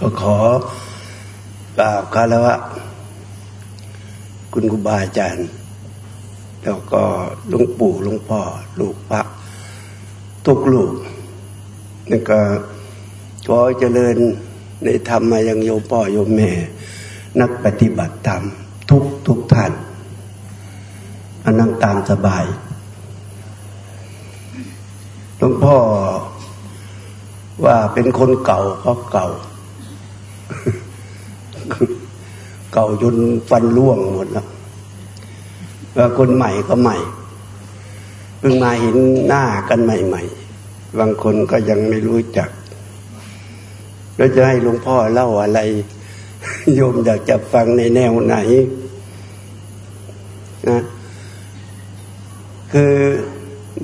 ก็ขอกราบคารวะคุณครูบาอาจารย์ แล้วก็หลวงปู่หลวงพ่อลูกพระทุกลูกนี่ก็ขอเจริญในธรรมมายังโยมพ่อโยมแม่ นักปฏิบัติธรรมทุกทุกท่านอันนั่งตามสบายหลวงพ่อว่าเป็นคนเก่าก็เก่า เก่าจนฟันร่วงหมดแล้วคนใหม่ก็ใหม่เพิ่งมาเห็นหน้ากันใหม่ๆบางคนก็ยังไม่รู้จักแล้วจะให้หลวงพ่อเล่าอะไร โยมอยากจะฟังในแนวไหนนะคือ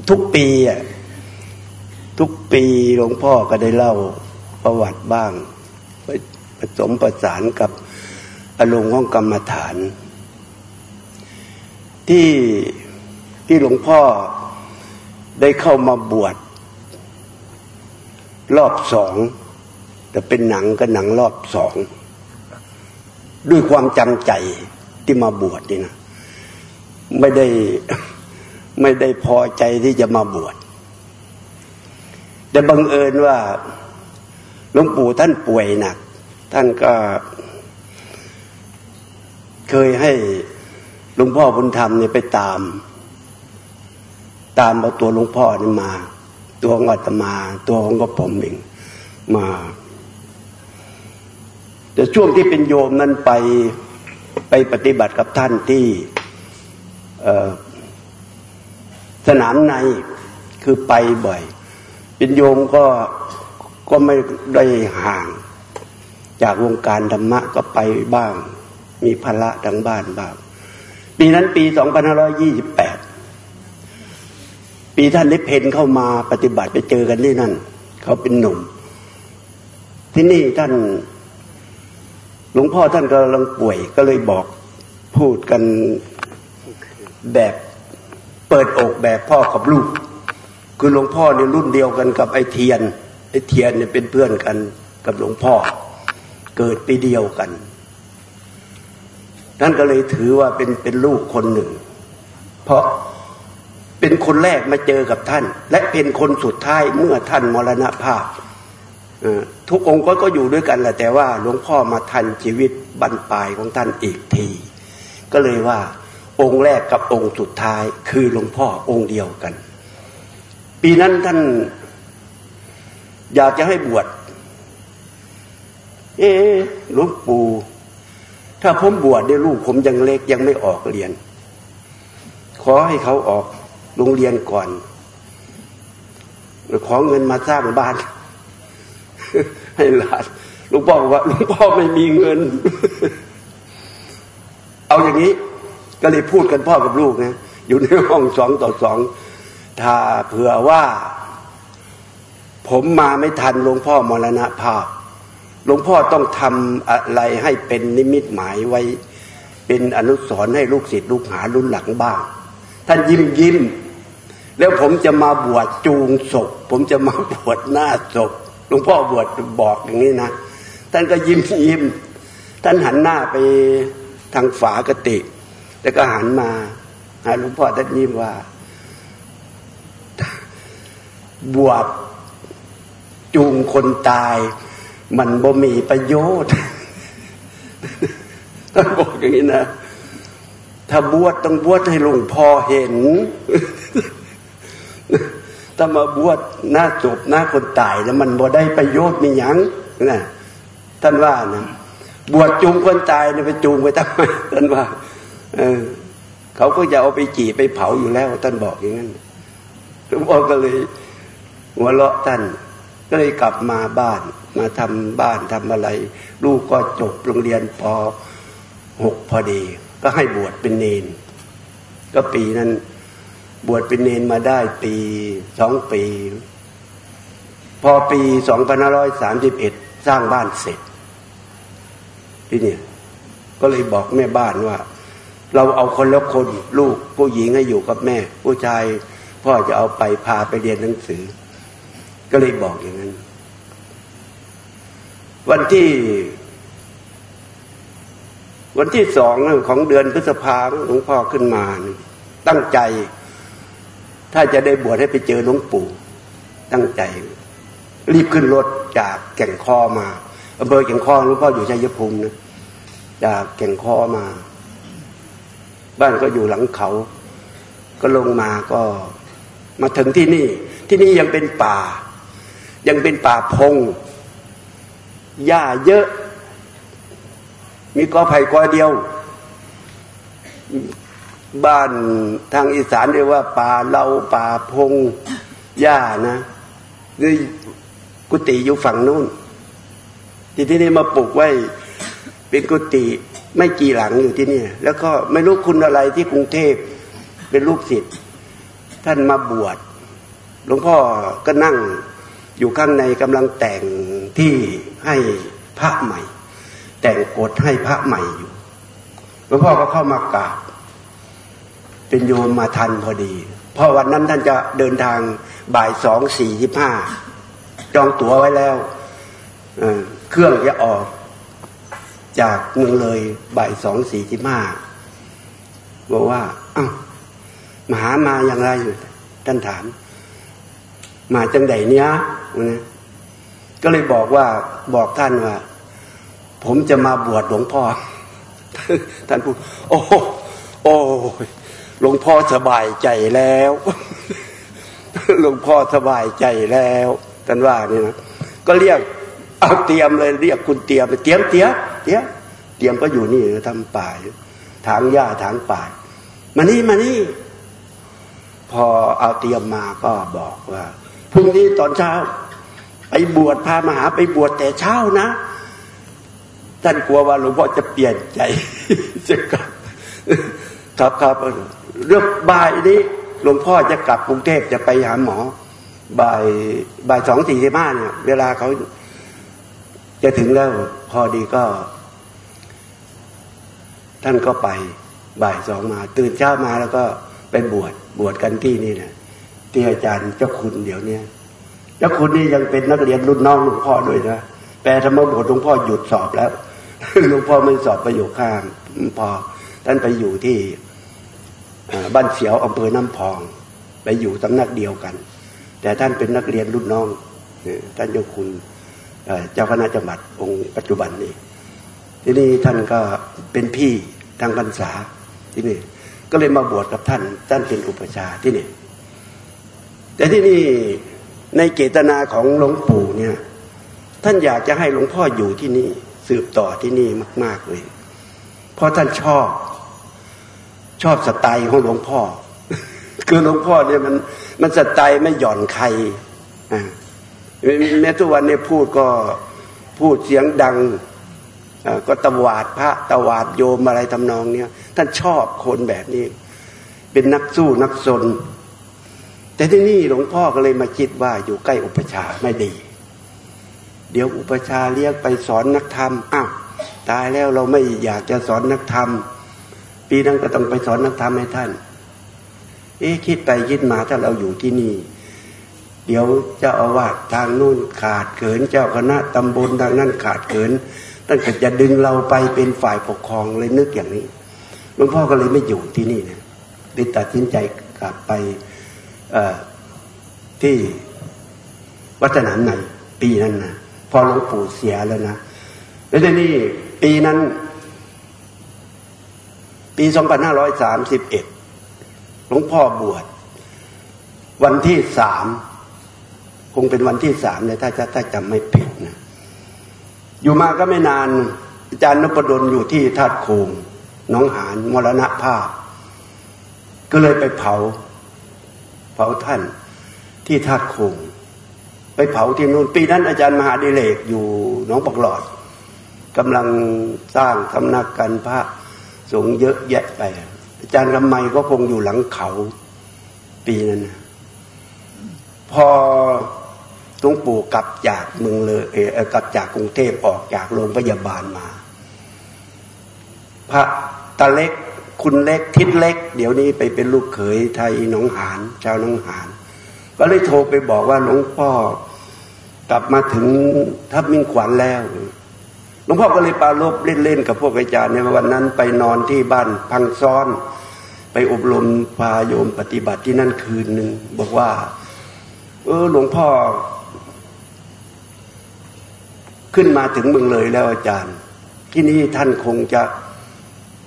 ทุกปีอะทุกปีหลวงพ่อก็ได้เล่าประวัติบ้าง ผสมประสานกับอารมณ์ของกรรมฐาน ที่ที่หลวงพ่อได้เข้ามาบวชรอบสองแต่เป็นหนังก็หนังรอบสองด้วยความจำใจที่มาบวชนี่นะไม่ได้ไม่ได้พอใจที่จะมาบวชแต่บังเอิญว่าหลวงปู่ท่านป่วยหนัก ท่านก็เคยให้หลวงพ่อบุญธรรมเนี่ยไปตาม ตามเอาตัวหลวงพ่อนี่มา ตัวของอาตมา ตัวของกระผมเองมา แต่ช่วงที่เป็นโยมนั้นไปไปปฏิบัติกับท่านที่สนามในคือไปบ่อย เป็นโยมก็ก็ไม่ได้ห่าง จากวงการธรรมะก็ไปบ้าง มีภาระทางบ้านบ้าง ปีนั้นปี 2528 ปีท่านได้เพนเข้ามาปฏิบัติไปเจอกันที่นั่น เขาเป็นหนุ่ม ที่นี่ท่านหลวงพ่อท่านกำลังป่วยก็เลยบอกพูดกันแบบเปิดอกแบบพ่อกับลูก คือหลวงพ่อเนี่ยรุ่นเดียวกันกับไอ้เทียนไอ้เทียนเนี่ยเป็นเพื่อนกันกับหลวงพ่อ เกิดปีเดียวกันท่านก็เลยถือว่าเป็นเป็นลูกคนหนึ่ง เพราะเป็นคนแรกมาเจอกับท่าน และเป็นคนสุดท้ายเมื่อท่านมรณภาพทุกองค์ก็อยู่ด้วยกันแหละแต่ว่าหลวงพ่อมาทันชีวิตบรรปลายของท่านอีกที ก็เลยว่าองค์แรกกับองค์สุดท้ายคือหลวงพ่อองค์เดียวกัน ปีนั้นท่านอยากจะให้บวช เอหลวงปู่ถ้าผมบวชได้ลูกผมยังเล็กยังไม่ออกเรียน ขอให้เขาออกโรงเรียนก่อนขอเงินมาสร้างบ้าน ให้หลานหลวงพ่อบอกว่าหลวงพ่อไม่มีเงิน เอาอย่างนี้ ก็เลยพูดกันพ่อกับลูกนะอยู่ในห้องสองต่อสองถ้าเผื่อว่า ผมมาไม่ทันหลวงพ่อมรณภาพ หลวงพ่อต้องทำอะไรให้เป็นนิมิตหมายไว้ เป็นอนุสรณ์ให้ลูกศิษย์ลูกหารุ่นหลังบ้าง ท่านยิ้มยิ้ม แล้วผมจะมาบวชจูงศพ ผมจะมาบวชหน้าศพหลวงพ่อบวชบอกอย่างนี้นะท่านก็ยิ้มยิ้ม ท่านหันหน้าไปทางฝากติ แล้วก็หันมาหาหลวงพ่อท่านยิ้มว่า บวชจูงคนตาย มันบ่มีประโยชน์ท่านบอกอย่างนี้นะ ถ้าบวชต้องบวชให้หลวงพ่อเห็น ถ้ามาบวชหน้าจบหน้าคนตายแล้วมันบ่ได้ประโยชน์มีหยังนะท่านว่านะบวชจูงคนตายเนี่ยไปจูงไปทำไมท่านว่า เออ เขาก็จะเอาไปจีไปเผาอยู่แล้ว ท่านบอกอย่างนั้นหลวงพ่อก็เลยหัวเราะท่าน ก็เลยกลับมาบ้านมาทำบ้านทำอะไร ลูกก็จบโรงเรียนปหกพอดี ก็ให้บวชเป็นเนน ก็ปีนั้นบวชเป็นเนนมาได้ปีสองปี พอปีสองพันร้อยสามสิบเอ็ดสร้างบ้านเสร็จพี่เนี่ย ก็เลยบอกแม่บ้านว่า เราเอาคนละคนลูกผู้หญิงให้อยู่กับแม่ ผู้ชายพ่อจะเอาไปพาไปเรียนหนังสือ ก็เลยบอกอย่างนั้น วันที่ วันที่สองของเดือนพฤษภาหลวงพ่อขึ้นมา ตั้งใจ ถ้าจะได้บวชให้ไปเจอหลวงปู่ ตั้งใจ รีบขึ้นรถจากแก่งคอมาอำเภอแก่งคอหลวงพ่ออยู่ชัยภูมินะจากแก่งคอมา บ้านก็อยู่หลังเขา ก็ลงมาก็มาถึงที่นี่ ที่นี่ยังเป็นป่า ยังเป็นป่าพงหญ้าเยอะ มีกอไผ่กอเดียว บ้านทางอีสานเรียกว่า ป่าเราป่าพงหญ้านะคือกุฏิอยู่ฝั่งนู้น ที่ที่นี่มาปลูกไว้ เป็นกุฏิไม่กี่หลังอยู่ที่นี่แล้วก็ไม่รู้คุณอะไรที่กรุงเทพเป็นลูกศิษย์ท่านมาบวชหลวงพ่อก็นั่ง อยู่ข้างในกำลังแต่งที่ให้พระใหม่ แต่งกฎให้พระใหม่อยู่หลวงพ่อก็เข้ามากราบเป็นโยมมาทันพอดี เพราะวันนั้นท่านจะเดินทางบ่ายสองสี่สิบห้าจองตั๋วไว้แล้วเครื่องจะออกจากเมืองเลยบ่ายสองสี่สิบห้าบอกว่าอ้าวมาหามาอย่างไรท่านถาม มาจังไดเนี้ยนะก็เลยบอกว่าบอกท่านว่า ผมจะมาบวชหลวงพ่อ ท่านพูดโอ้โอ้หลวงพ่อสบายใจแล้ว หลวงพ่อสบายใจแล้วท่านว่านี่นะก็เรียกเอาเตรียมเลยเรียกคุณเตรียมเตรียมเตรียมเตรียมเตรียมก็อยู่นี่ทำป่าถางหญ้าถางป่ามานี่มานี่ พอเอาเตรียมมาก็บอกว่า พรุ่งนี้ตอนเช้า ไปบวชพามาหาไปบวชแต่เช้านะท่านกลัวว่าหลวงพ่อจะเปลี่ยนใจจะกลับครับครับเรื่องบ่ายนี้หลวงพ่อจะกลับกรุงเทพจะไปหาหมอ บ่ายบ่ายสองสี่สิบห้าเนี่ย เวลาเขาจะถึงแล้วพอดีก็ ท่านก็ไปบ่ายสองมา ตื่นเช้ามาแล้วก็ไปบวชบวชกันที่นี่นะ ที่อาจารย์เจ้าคุณเดี๋ยวนี้เจ้าคุณนี่ยังเป็นนักเรียนรุ่นน้องหลวงพ่อด้วยนะแปลธรรมบทหลวงพ่อหยุดสอบแล้วหลวงพ่อไม่สอบประโยคข้างพอท่านไปอยู่ที่บ้านเสียวอำเภอน้ำพอง ไปอยู่ตำนักเดียวกัน แต่ท่านเป็นนักเรียนรุ่นน้องท่านเจ้าคุณเจ้าคณะจังหวัดองค์ปัจจุบันนี้ที่นี่ท่านก็เป็นพี่ทางพรรษาที่นี่ก็เลยมาบวชกับท่าน ท่านเป็นอุปชาที่นี่ แต่ที่นี่ในเจตนาของหลวงปู่เนี่ย ท่านอยากจะให้หลวงพ่ออยู่ที่นี่ สืบต่อที่นี่มาก ๆเลย เพราะท่านชอบ ชอบสไตล์ของหลวงพ่อ คือหลวงพ่อเนี่ยมัน มันสไตล์ไม่หย่อนใครอ่าแม้ทุกวันนี้พูดก็พูดเสียงดังก็ตวาดพระตวาดโยมอะไรทำนองเนี้ยท่านชอบคนแบบนี้ เป็นนักสู้นักสน แต่ที่นี่หลวงพ่อก็เลยมาคิดว่าอยู่ใกล้อุปชาไม่ดี เดี๋ยวอุปชาเรียกไปสอนนักธรรมอ้าวตายแล้วเราไม่อยากจะสอนนักธรรม ปีนั้นก็ต้องไปสอนนักธรรมให้ท่าน เอ๊คิดไปคิดมาถ้าเราอยู่ที่นี่ เดี๋ยวเจ้าอาวาสทางนู่นขาดเขินเจ้าคณะตำบลทางนั้นขาดเขินท่านก็จะดึงเราไปเป็นฝ่ายปกครองเลยนึกอย่างนี้หลวงพ่อก็เลยไม่อยู่ที่นี่นะได้ตัดสินใจกลับไป ที่วัฒนามในปีนั้นนะพอหลวงปู่เสียแล้วนะแล้วทีนี้ปีนั้น ปีสองพันห้าร้อยสามสิบเอ็ดหลวงพ่อบวช วันที่สามคงเป็นวันที่สามเลยถ้าจะถ้าจำไม่ผิดนะอยู่มาก็ไม่นาน อาจารย์นพดลอยู่ที่ธาตุโคงน้องหานมรณภาพ ก็เลยไปเผา เผาท่านที่ธาตุคงไปเผาที่นู่นปีนั้นอาจารย์มหาดิเลกอยู่หนองปกหลอดกำลังสร้างสำนักกันพระสงฆ์เยอะแยะไป อาจารย์กำไมก็คงอยู่หลังเขา ปีนั้นพอหลวงปู่กลับจากเมืองเลยเอกลับจากกรุงเทพออกจากโรงพยาบาลมา พระตาเล็ก คุณเล็กทิศเล็ก เดี๋ยวนี้ไปเป็นลูกเขยไทยน้องหานชาวน้องหาน ก็เลยโทรไปบอกว่าหลวงพ่อกลับมาถึงทับมิ่งขวัญแล้วหลวงพ่อก็เลยปาลบเล่นๆกับพวกอาจารย์ในวันนั้นไปนอนที่บ้านพังซ้อน ไปอบรมพาโยมปฏิบัติที่นั่นคืนหนึ่งบอกว่า เออหลวงพ่อ ขึ้นมาถึงเมืองเลยแล้วอาจารย์ ที่นี่ท่านคงจะ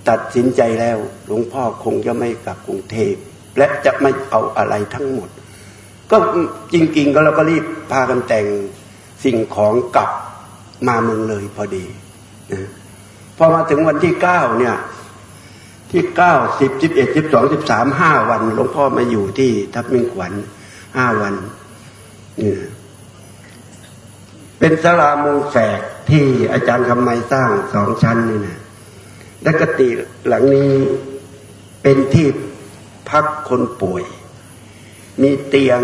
ตัดสินใจแล้ว หลวงพ่อคงจะไม่กลับกรุงเทพและจะไม่เอาอะไรทั้งหมด ก็จริงๆก็เราก็รีบพากันแต่งสิ่งของกลับมาเมืองเลยพอดีนะพอมาถึงวันที่เก้าเนี่ย ที่เก้าสิบสิบเอ็ดสิบสองสิบสามห้าวันหลวงพ่อมาอยู่ที่ทับมิงขวัญห้าวันนี่เป็นสลามุงแฝกที่อาจารย์คำไมสร้างสองชั้นนี่นะ และกติหลังนี้เป็นที่พักคนป่วย มีเตียง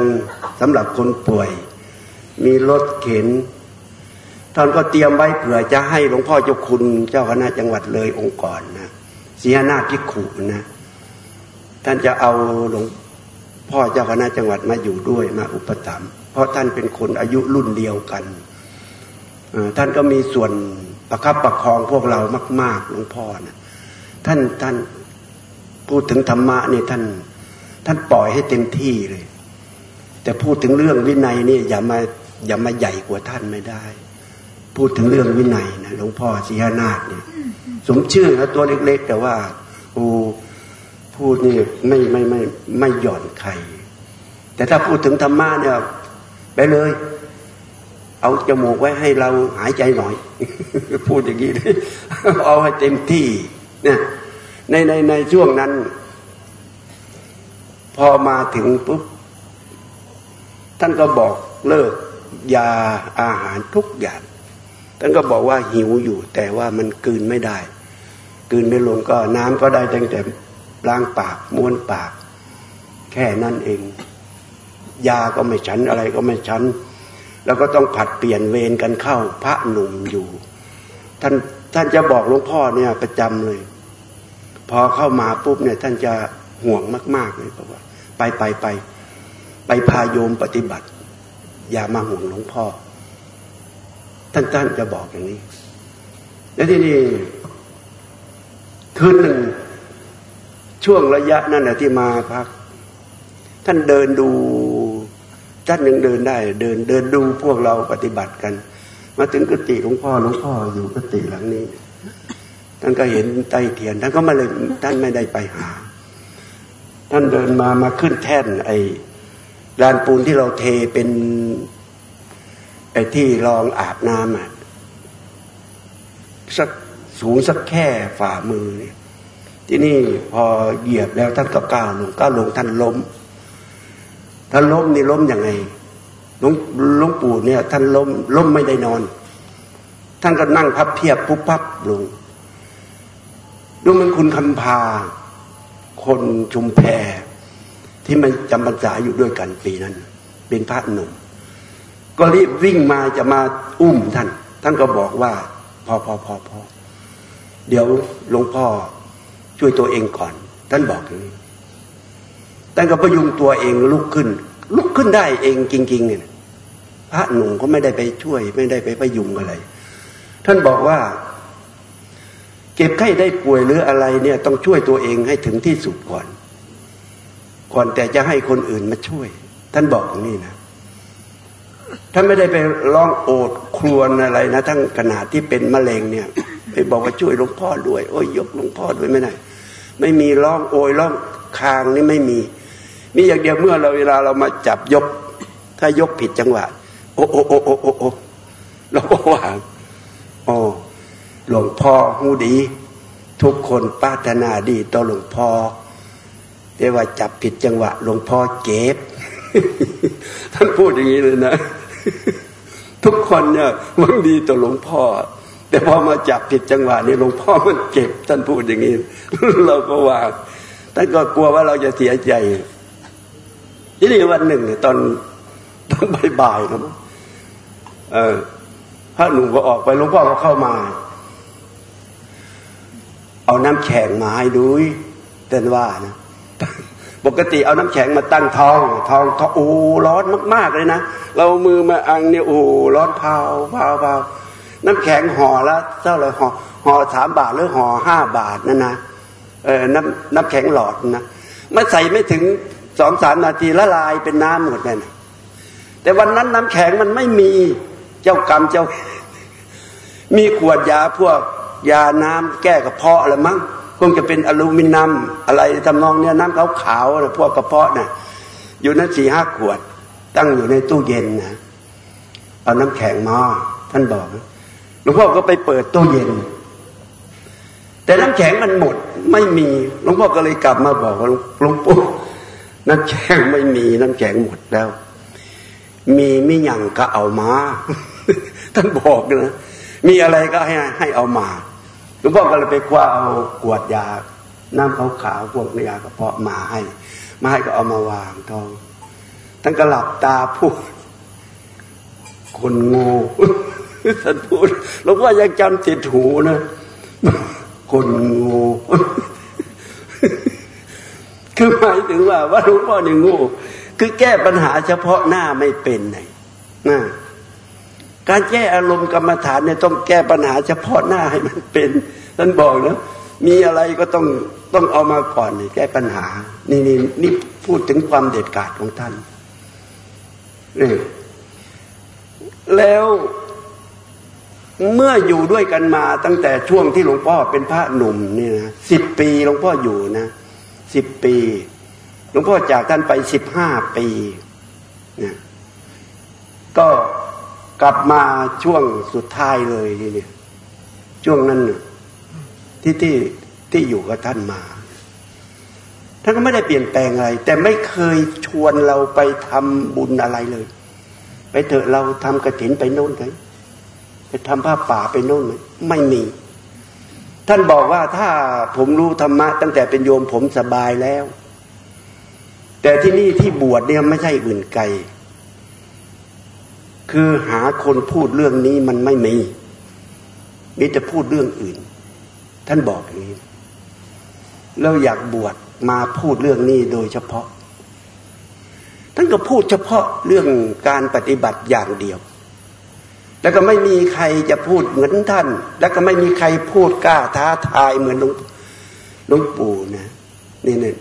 สำหรับคนป่วย มีรถเข็นท่านก็เตรียมไว้เผื่อจะให้หลวงพ่อเจ้าคุณเจ้าคณะจังหวัดเลยองค์กรนะเสียนาพิขุนะท่านจะเอาหลวงพ่อเจ้าคณะจังหวัดมาอยู่ด้วยมาอุปถัมภ์เพราะท่านเป็นคนอายุรุ่นเดียวกันท่านก็มีส่วน ประคับประคองพวกเรามากๆหลวงพ่อนะท่านท่านพูดถึงธรรมะนี่ท่าน ท่านปล่อยให้เต็มที่เลย แต่พูดถึงเรื่องวินัยนี่อย่ามาอย่ามาใหญ่กว่าท่านไม่ได้ พูดถึงเรื่องวินัยนะหลวงพ่อสีหนาฏเนี่ย สมชื่อนะตัวเล็ก ๆ แต่ว่าโอ้พูดนี่ไม่ไม่ไม่ไม่หย่อนใคร แต่ถ้าพูดถึงธรรมะเนี่ยไปเลย เอาจมูกไว้ให้เราหายใจหน่อย พูดอย่างนี้เลยเอาให้เต็มที่เนี่ยในในในช่วงนั้น พอมาถึงปุ๊บท่านก็บอกเลิกยาอาหารทุกอย่างท่านก็บอกว่าหิวอยู่ แต่ว่ามันกืนไม่ได้กืนไม่ลงก็น้ำก็ได้ตั้งแต่ล้างปากม้วนปาก แค่นั้นเอง ยาก็ไม่ฉันอะไรก็ไม่ฉัน แล้วก็ต้องผัดเปลี่ยนเวรกันเข้าพระหนุ่มอยู่ ท่านท่านจะบอกหลวงพ่อเนี่ยประจำเลย พอเข้ามาปุ๊บเนี่ยท่านจะห่วงมากๆเลยบอกว่า ไปไปไปไปพาโยมปฏิบัติ อย่ามาห่วงหลวงพ่อ ท่านท่านจะบอกอย่างนี้ แล้วที่นี่คืนหนึ่งช่วงระยะนั้นแหละที่มาพัก ท่านเดินดู ท่านยังเดินได้ เดินเดินดูพวกเราปฏิบัติกัน มาถึงกุฏิหลวงพ่อหลวงพ่ออยู่กุฏิหลังนี้ ท่านก็เห็นไตเทียนท่านก็มาเลยท่านไม่ได้ไปหา ท่านเดินมามาขึ้นแท่น ไอ้ลานปูนที่เราเทเป็นไอ้ที่รองอาบน้ำอะสักสูงสักแค่ฝ่ามือเนี่ยที่นี่พอเหยียบแล้วท่านก็ก้าวลงก้าวลงท่านล้ม ท่านล้มนี่ล้มยังไงหลวงหลวงปู่เนี่ย ท่านล้มล้มไม่ได้นอน ท่านก็นั่งพับเพียบปุ๊บปั๊บลงดูมันคุณคำพา คนชุมแพที่มันจำพรรษาอยู่ด้วยกันปีนั้น เป็นพระหนุ่ม ก็รีบวิ่งมาจะมาอุ้มท่าน ท่านก็บอกว่า พอพอพอพอเดี๋ยวหลวงพ่อช่วยตัวเองก่อน ท่านบอกอย่างนี้ ท่ก็ประยุงตัวเองลุกขึ้น ลุกขึ้นได้เองจริงๆเนี่ยพระหนุ่มก็ไม่ได้ไปช่วย ไม่ได้ไปประยุงอะไร ท่านบอกว่า เจ็บไข้ได้ป่วยหรืออะไรเนี่ย ต้องช่วยตัวเองให้ถึงที่สุดก่อน ก่อนแต่จะให้คนอื่นมาช่วย ท่านบอกอย่างนี้นะท่านไม่ได้ไปร้องโอดครวญอะไรนะทั้งขนาดที่เป็นมะเร็งเนี่ยไปบอกว่าช่วยหลวงพ่อด้วย โอ้ยยกหลวงพ่อด้วยไม่ได้ไม่มีร้องโอยร้องคางนี่ไม่มี มีอย่างเดียวเมื่อเราเวลาเรามาจับยก ถ้ายกผิดจังหวะ โอ้โอ้โอ้โอ้โอ้เราก็วางโอ้หลวงพ่อหูดี ทุกคนปรารถนาดีต่อหลวงพ่อแต่ว่าจับผิดจังหวะ หลวงพ่อเจ็บท่านพูดอย่างนี้เลยนะ ทุกคนเนี่ยมันดีต่อหลวงพ่อ แต่พอมาจับผิดจังหวะนี่หลวงพ่อมันเจ็บ ท่านพูดอย่างนี้ เราก็ว่าท่านก็กลัวว่าเราจะเสียใจ ที่นี่วันหนึ่งตอนตอนบ่ายๆนะเออพระหนุ่มก็ออกไปหลวงพ่อก็เข้ามา เอาน้ำแข็งมาให้ดูเต้นว่านะปกติเอาน้ำแข็งมาตั้งทองทองทองโอ้ร้อนมาก ๆเลยนะเรามือมาอังเนี่ยโอ้ร้อนเผาเผาเผาน้ำแข็งห่อละเท่าไรห่อห่อสามบาทหรือห่อห้าบาทนั่นนะเออน้ำน้ำแข็งหลอดนะมาใส่ไม่ถึง สองสามนาทีละลายเป็นน้ำหมดเลยนะแต่วันนั้นน้ำแข็งมันไม่มีเจ้ากรรมเจ้า มีขวดยาพวกยาน้ำแก้กระเพาะอะไรมั้งคงจะเป็นอลูมิเนียมอะไรทำนองเนี้ยน้ำขาวขาวนะพวกกระเพาะนะ่ะอยู่นั้นสี่ห้าขวด ตั้งอยู่ในตู้เย็นนะเอาน้ำแข็งมาท่านบอกหลวงพ่อก็ไปเปิดตู้เย็น แต่น้ำแข็งมันหมดไม่มีหลวงพ่อก็เลยกลับมาบอกว่าหลวงปู่ น้ำแข็งไม่มีน้ำแข็งหมดแล้ว มีไมิหยังก็เอามาท่านบอกนะมีอะไรก็ให้ให้เอามาหลวงพ่อก็เลยไปคว้าเอากวดยา น้ำขาวขาวพวกยากระเพาะมาให้ มาให้ก็เอามาวางทองท่านก็หลับตาพูด คนโง่ท่านพูดหลวงพ่อยังจำติดหูนะคนโง่ คือหมายถึงว่าว่าหลวงพ่อเนี่ยโง่คือแก้ปัญหาเฉพาะหน้าไม่เป็นไงนะการแก้อารมณ์กรรมฐานเนี่ยต้องแก้ปัญหาเฉพาะหน้าให้มันเป็นท่านบอกนะมีอะไรก็ต้องต้องเอามาก่อนแก้ปัญหา นี่นี่นี่พูดถึงความเด็ดขาดของท่านนี่แล้วเมื่ออยู่ด้วยกันมาตั้งแต่ช่วงที่หลวงพ่อเป็นพระหนุ่มเนี่ยนะสิบปีหลวงพ่ออยู่นะ สิบปีหลวงพ่อจากท่านไปสิบห้าปีนะก็กลับมาช่วงสุดท้ายเลยนี่เนี่ยช่วงนั้นที่ที่ที่อยู่กับท่านมา ท่านก็ไม่ได้เปลี่ยนแปลงอะไร แต่ไม่เคยชวนเราไปทำบุญอะไรเลย ไปเถอะเราทำกระถินไปโน่นเลยไปทำผ้าป่าไปโน่นเลยไม่มี ท่านบอกว่าถ้าผมรู้ธรรมะตั้งแต่เป็นโยมผมสบายแล้ว แต่ที่นี่ที่บวชเนี่ยไม่ใช่อื่นไกล คือหาคนพูดเรื่องนี้มันไม่มีมีแต่พูดเรื่องอื่น ท่านบอกอย่างนี้เราอยากบวชมาพูดเรื่องนี้โดยเฉพาะ ท่านก็พูดเฉพาะเรื่องการปฏิบัติอย่างเดียว แล้วก็ไม่มีใครจะพูดเหมือนท่าน แล้วก็ไม่มีใครพูดกล้าท้าทายเหมือนหลวงหลวงปู่นะนี่เนี่ย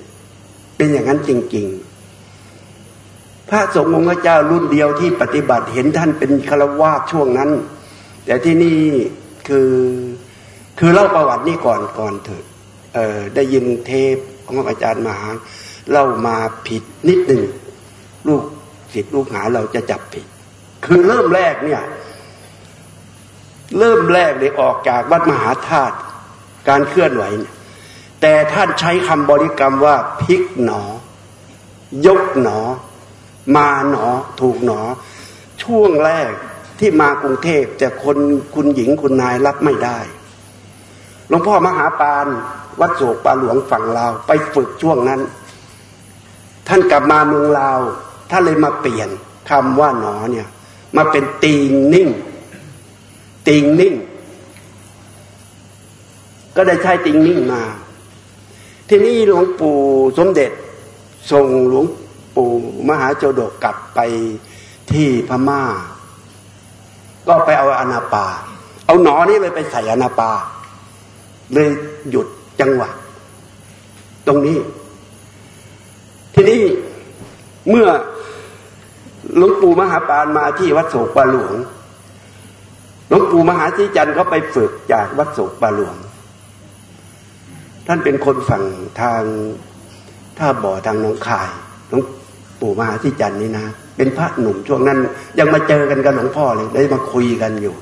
เป็นอย่างนั้นจริง ๆ พระสงฆ์องค์เจ้ารุ่นเดียวที่ปฏิบัติเห็นท่านเป็นฆราวาสช่วงนั้น แต่ที่นี่คือคือเล่าประวัตินี่ก่อนก่อนเถิดเออได้ยินเทปของอาจารย์มหาเล่ามาผิดนิดหนึ่งลูกศิษย์ลูกหาเราจะจับผิด คือเริ่มแรกเนี่ย เริ่มแรกเลยออกจากวัดมหาธาตุการเคลื่อนไหว แต่ท่านใช้คำบริกรรมว่าพิกหนอ ยกหนอ มาหนอ ถูกหนอ ช่วงแรกที่มากรุงเทพแต่คนคุณหญิงคุณนายรับไม่ได้หลวงพ่อมหาปานวัดโศกปาหลวงฝั่งลาวไปฝึกช่วงนั้น ท่านกลับมาเมืองลาวท่านเลยมาเปลี่ยนคำว่าหนอเนี่ย มาเป็นตีนิ่ง ตีงนิ่ง ก็ได้ใช้ติงนิ่งมา ที่นี่หลวงปู่สมเด็จส่งหลวงปู่มหาโจดกกลับไปที่พม่า ก็ไปเอาอนาปา เอาหนอนี้เลยไปใส่อนาปา เลยหยุดจังหวะ ตรงนี้ ทีนี้เมื่อหลวงปู่มหาปานมาที่วัดโศกปาหลวง หลวงปู่มหาชิจันทร์เขาไปฝึกจากวัดโศกปาหลวง ท่านเป็นคนฝั่งทางท่าบ่อทางน้องคายหลวงปู่มหาที่จันทร์นี่นะ เป็นพระหนุ่มช่วงนั้น ยังมาเจอกันกับหลวงพ่อเลยได้มาคุยกันอยู่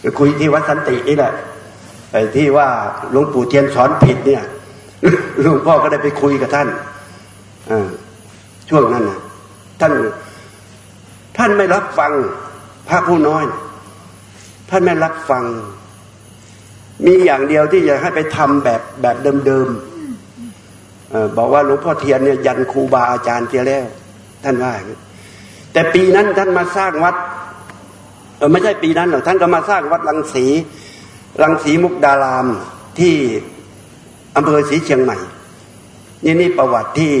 ไปคุยที่วัดสันตินี่แหละไปที่ว่าหลวงปู่เทียนสอนผิดเนี่ยหลวงพ่อก็ได้ไปคุยกับท่านอช่วงนั้นนะท่านท่านไม่รับฟังพระผู้น้อย ท่านไม่รับฟัง มีอย่างเดียวที่จะให้ไปทำแบบแบบเดิมๆบอกว่าหลวงพ่อเทียนเนี่ยยันครูบาอาจารย์เสียแล้ว ท่านว่าแต่ปีนั้นท่านมาสร้างวัดเออไม่ใช่ปีนั้นหรอกท่านก็มาสร้างวัดลังสีลังสีมุกดารามที่อำเภอศรีเชียงใหม่ นี่นี่ประวัติที่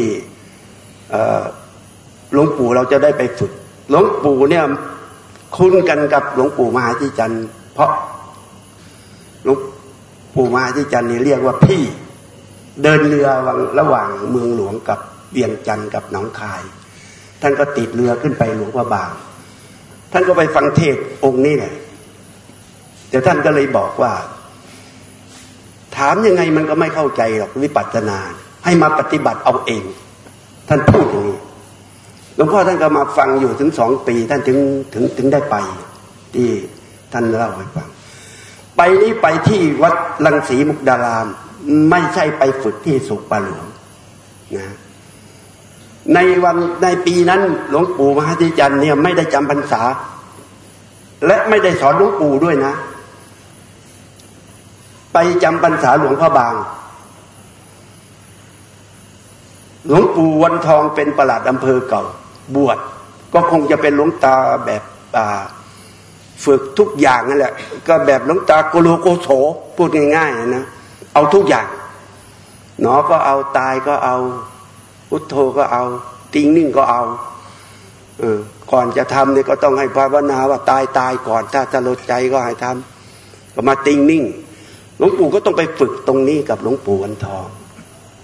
หลวงปู่เราจะได้ไปฝึกหลวงปู่เนี่ย คุ้นกันกับหลวงปู่มหาจิจันเพราะหลวงปู่มาที่จันนี่เรียกว่าพี่เดินเรือระหว่างเมืองหลวงกับเวียงจันทร์กับหนองคาย ท่านก็ติดเรือขึ้นไปหลวงพ่อบาง ท่านก็ไปฟังเทศองค์นี้แหละแต่ท่านก็เลยบอกว่า ถามยังไงมันก็ไม่เข้าใจหรอกวิปัสสนา ให้มาปฏิบัติเอาเอง ท่านพูดอย่างนี้ หลวงพ่อท่านก็มาฟังอยู่ถึงสองปี ท่านถึงถึงถึงได้ไป ที่ท่านเล่าให้ฟัง ไปนี้ไปที่วัดลังสีมุกดาราม ไม่ใช่ไปฝึกที่สุปาหลวงนะในวันในปีนั้นหลวงปู่มหาธิจันเนี่ยไม่ได้จำพรรษา และไม่ได้สอนหลวงปู่ด้วยนะ ไปจำพรรษาหลวงพ่อบาง หลวงปู่วันทองเป็นประหลัดอำเภอเก่า บวชก็คงจะเป็นหลวงตาแบบฝึกทุกอย่างนั่นแหละ ก็แบบหลวงตาโกโลโกโสพูดง่ายๆนะเอาทุกอย่างหนอก็เอาตายก็เอาพุทโธก็เอาติงนิ่งก็เอาเออก่อนจะทำเนี่ยก็ต้องให้ภาวนาว่าตายตายก่อน ถ้าจะลดใจก็ให้ทำก็มาติงนิ่งหลวงปู่ก็ต้องไปฝึกตรงนี้กับหลวงปู่วันทอง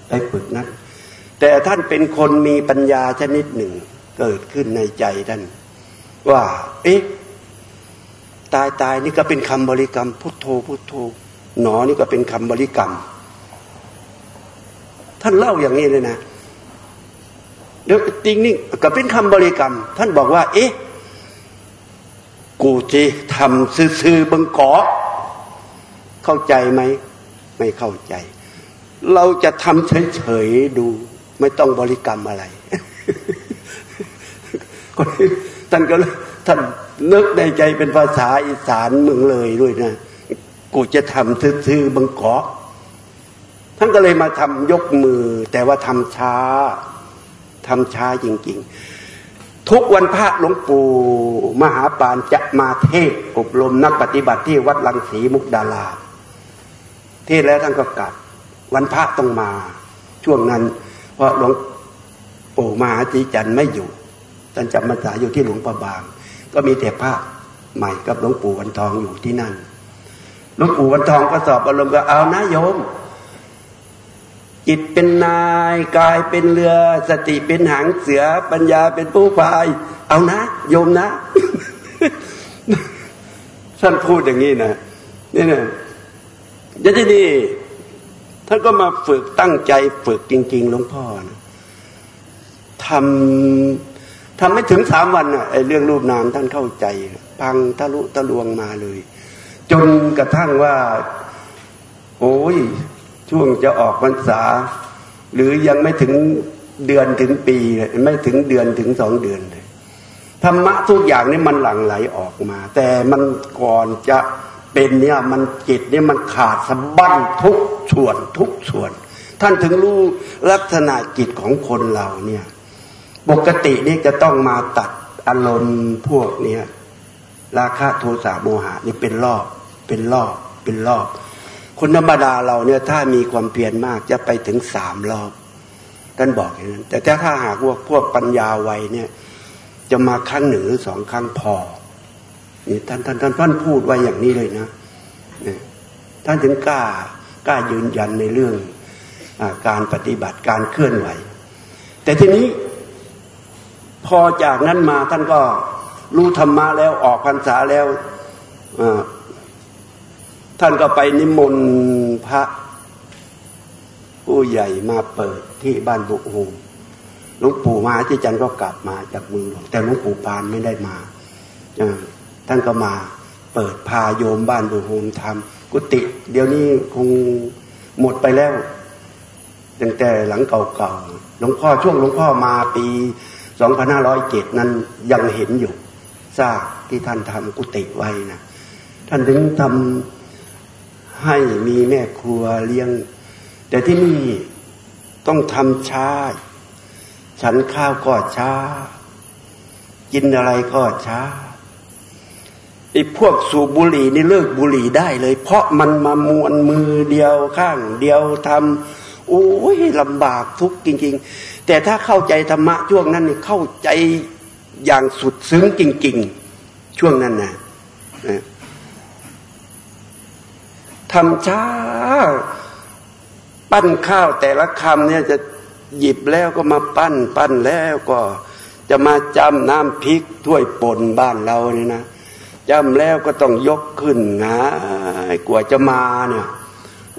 ไปฝึกนั้นแต่ท่านเป็นคนมีปัญญาชนิดหนึ่ง เกิดขึ้นในใจท่านว่า เอ๊ะตายตายนี่ก็เป็นคำบริกรรม พุทโธพุทโธหนอนี่ก็เป็นคำบริกรรม ท่านเล่าอย่างนี้เลยนะเดี๋ยวติงนี่ก็เป็นคำบริกรรม ท่านบอกว่า เอ๊ะกูจะทำซื่อๆบังกอเข้าใจไหมไม่เข้าใจ เราจะทำเฉยๆดู ไม่ต้องบริกรรมอะไร ท่านก็ท่านนึกในใจเป็นภาษาอีสานเมืองเลยด้วยนะกูจะทำซื่อๆบังกอท่านก็เลยมาทำยกมือ แต่ว่าทำช้าทำช้าจริง ๆ ทุกวันพระหลวงปู่มหาปานจะมาเทศอบรมนักปฏิบัติที่วัดลังสีมุกดาลาเทศแล้วท่านก็กลับ วันพระต้องมา ช่วงนั้น เพราะหลวงปู่มหาจีจันไม่อยู่ ท่านจำพรรษาอยู่ที่หลวงประบาง ก็มีแต่พระใหม่กับหลวงปู่วันทองอยู่ที่นั่นหลวงปู่วันทองก็สอบอารมณ์ก็เอานะโยม จิตเป็นนายกายเป็นเรือ สติเป็นหางเสือปัญญาเป็นผู้พาย เอานะ โยมนะท่านพูดอย่างนี้นะนี่นะยที่นี่ท่านก็มาฝึกตั้งใจฝึกจริง ๆ หลวงพ่อนะทำ ทำไม่ถึงสามวันอะไอเรื่องรูปนามท่านเข้าใจ พังทะลุทะลวงมาเลย จนกระทั่งว่า โอ้ยช่วงจะออกพรรษา หรือยังไม่ถึงเดือนถึงปีไม่ถึงเดือนถึงสองเดือนเลยธรรมะทุกอย่างนี่มันหลั่งไหลออกมา แต่มันก่อนจะเป็นเนี่ยมันจิตเนี่ยมันขาดสะบั้นทุกส่วนทุกส่วน ท่านถึงรู้ลักษณะจิตของคนเราเนี่ย ปกตินี่จะต้องมาตัดอารมณ์พวกเนี้ยราคะโทสะโมหะนี่เป็นรอบ เป็นรอบ เป็นรอบ คนธรรมดาเราเนี่ยถ้ามีความเพียรมากจะไปถึงสามรอบท่านบอกอย่างนั้น แต่ถ้าหากพวกพวกปัญญาไวเนี่ย จะมาครั้งหนึ่งหรือสองครั้งพอนี่ท่านท่านท่านท่านพูดไว้อย่างนี้เลยนะท่านถึงกล้ากล้ายืนยันในเรื่องอการปฏิบัติการเคลื่อนไหว แต่ทีนี้ พอจากนั้นมาท่านก็รู้ธรรมะแล้วออกพรรษาแล้วท่านก็ไปนิมนต์พระ ผู้ใหญ่มาเปิดที่บ้านบุกหูหลวงปู่มาที่จันก็กลับมาจากเมืองหลวงแต่หลวงปู่ปานไม่ได้มาท่านก็มาเปิดพาโยมบ้านบุกหูทำกุฏิเดี๋ยวนี้คงหมดไปแล้วตั้งแต่หลังเก่าๆหลวงพ่อช่วงหลวงพ่อมาปี 2507 นั้นยังเห็นอยู่ซากที่ท่านทำกุฏิไว้นะท่านถึงทำให้มีแม่ครัวเลี้ยง แต่ที่นี่ต้องทำช้า ฉันข้าวก็ช้า กินอะไรก็ช้าไอ้พวกสูบบุหรี่นี่เลิกบุหรี่ได้เลย เพราะมันมามวนมือเดียวข้าง เดียวทำโอ้ยลำบากทุกจริง ๆ แต่ถ้าเข้าใจธรรมะช่วงนั้นเข้าใจอย่างสุดซึ้งจริง ๆ ช่วงนั้นนะทำช้า ปั้นข้าวแต่ละคำเนี่ยจะหยิบแล้วก็มาปั้น ปั้นแล้วก็ จะมาจำน้ำพริกถ้วยป่นบ้านเราเนี่ยนะจำแล้วก็ต้องยกขึ้นนะกว่าจะมาเนี่ย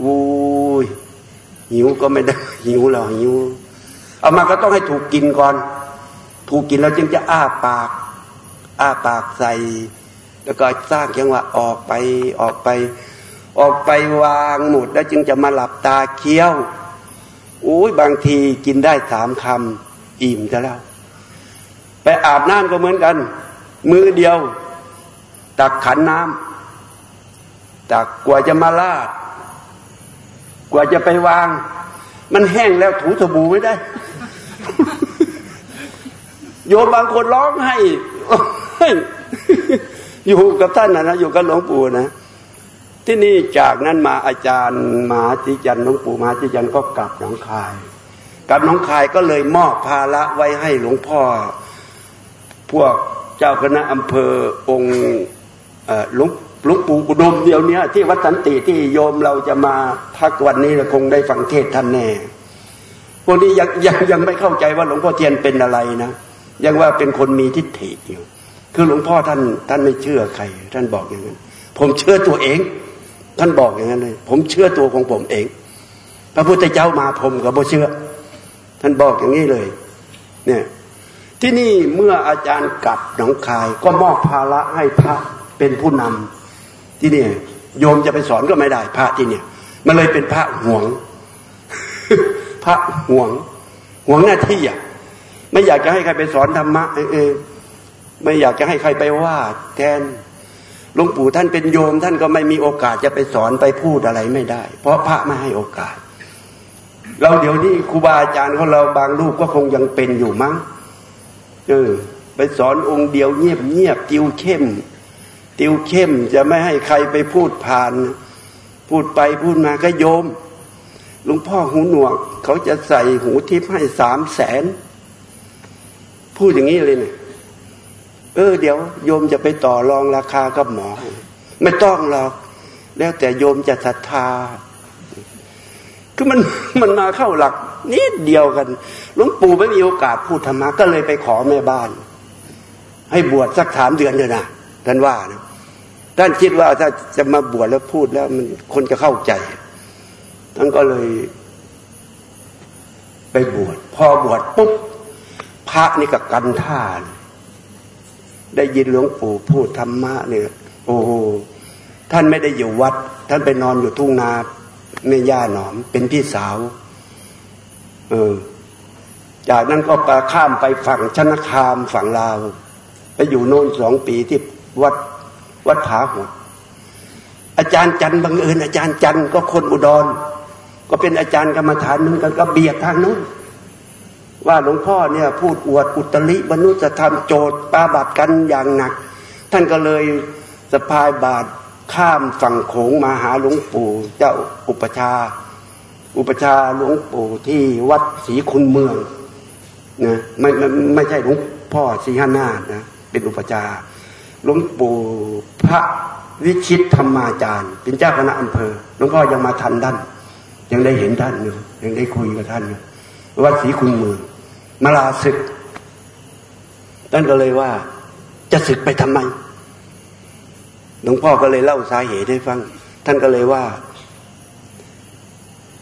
วูยหิวก็ไม่ได้หิวแล้วหิว เอามาก็ต้องให้ถูกกินก่อน ถูกกินแล้วจึงจะอ้าปาก อ้าปากใส่ แล้วก็สร้างจังหวะออกไปออกไป ออกไปวางหมดแล้วจึงจะมาหลับตาเคี้ยวอุ้ยบางทีกินได้สามคำอิ่มจะแล้ว ไปอาบน้ำก็เหมือนกัน มือเดียว ตักขันน้ำตักกว่าจะมาลาด กว่าจะไปวาง มันแห้งแล้วถูสบู่ไม่ได้ โยมบางคนร้องให้อยู่กับท่านนะนะอยู่กับหลวงปู่นะ ที่นี่จากนั้นมาอาจารย์มหาจิจันหลวงปู่มหาจิจันก็กลับหนองคายกลับหนองคายก็เลยมอบภาระไว้ให้หลวงพ่อ พวกเจ้าคณะอำเภอองค์หลวงหลวงปู่อุดมเดียวนี้ที่วัดสันติที่โยมเราจะมาพักวันนี้คงได้ฟังเทศท่านแน่ พวกนี้ยังยังยังไม่เข้าใจว่าหลวงพ่อเทียนเป็นอะไรนะ ยังว่าเป็นคนมีทิฏฐิอยู่ คือหลวงพ่อท่านท่านไม่เชื่อใคร ท่านบอกอย่างนั้น ผมเชื่อตัวเอง ท่านบอกอย่างนั้นเลย ผมเชื่อตัวของผมเอง พระพุทธเจ้ามาผมก็บ่เชื่อ ท่านบอกอย่างนี้เลย เนี่ยที่นี่เมื่ออาจารย์กลับหนองคายก็มอบภาระให้พระเป็นผู้นำที่นี่โยมจะไปสอนก็ไม่ได้ พระที่เนี่ย มันเลยเป็นพระห่วง พระห่วงห่วงหน้าที่อะไม่อยากจะให้ใครไปสอนธรรมะเองไม่อยากจะให้ใครไปว่าแทนหลวงปู่ท่านเป็นโยมท่านก็ไม่มีโอกาสจะไปสอนไปพูดอะไรไม่ได้ เพราะพระไม่ให้โอกาส เราเดี๋ยวนี้ครูบาอาจารย์ของเราบางลูกก็คงยังเป็นอยู่มั้งเออไปสอนองค์เดียวเงียบเงียบติวเข้ม ติวเข้มจะไม่ให้ใครไปพูดผ่าน พูดไปพูดมาก็โยม หลวงพ่อหูหนวก เขาจะใส่หูทิพย์ให้สามแสน พูดอย่างนี้เลยเนี่ยเออเดี๋ยวโยมจะไปต่อรองราคากับหมอ ไม่ต้องหรอก แล้วแต่โยมจะศรัทธา คือมันมันมาเข้าหลักนิดเดียวกันหลวงปู่ไม่มีโอกาสพูดธรรมะก็เลยไปขอแม่บ้าน ให้บวชสักสามเดือนเดียวนะท่านว่านะท่านคิดว่าถ้าจะมาบวชแล้วพูดแล้วมันคนจะเข้าใจ ท่านก็เลยไปบวชพอบวชปุ๊บพระนี่กับกันท่าได้ยินหลวงปู่พูดธรรมะเนี่ยโอ้โหท่านไม่ได้อยู่วัด ท่านไปนอนอยู่ทุ่งนาแม่ย่าหนอม เป็นพี่สาว เออ จากนั้นก็ไปข้ามไปฝั่งชนคามฝั่งลาว ไปอยู่โน่นสองปีที่วัดวัดผาหัวอาจารย์จันบังเอิญอาจารย์จันก็คนอุดร ก็เป็นอาจารย์กรรมฐานนึงกันก็เบียดทางนู้นว่าหลวงพ่อเนี่ยพูดอวดอุตริมนุษยธรรมโจทย์ปาบัตกันอย่างหนัก ท่านก็เลยสะพายบาทข้ามฝั่งโขงมาหาหลวงปู่ เจ้าอุปชา อุปชาหลวงปู่ที่วัดศรีคุณเมืองนะไม่ไม่ไม่ใช่หลวงพ่อศรีหนานะเป็นอุปชาหลวงปู่พระวิชิตธรรมาจารย์ เป็นเจ้าคณะอำเภอหลวงพ่อยังมาทันท่าน ยังได้เห็นท่านอยู่ยังได้คุยกับท่านอยู่วัดศรีคุณเมืองมาลาศึกท่านก็เลยว่า จะศึกไปทำไมหลวงพ่อก็เลยเล่าสาเหตุให้ฟัง ท่านก็เลยว่า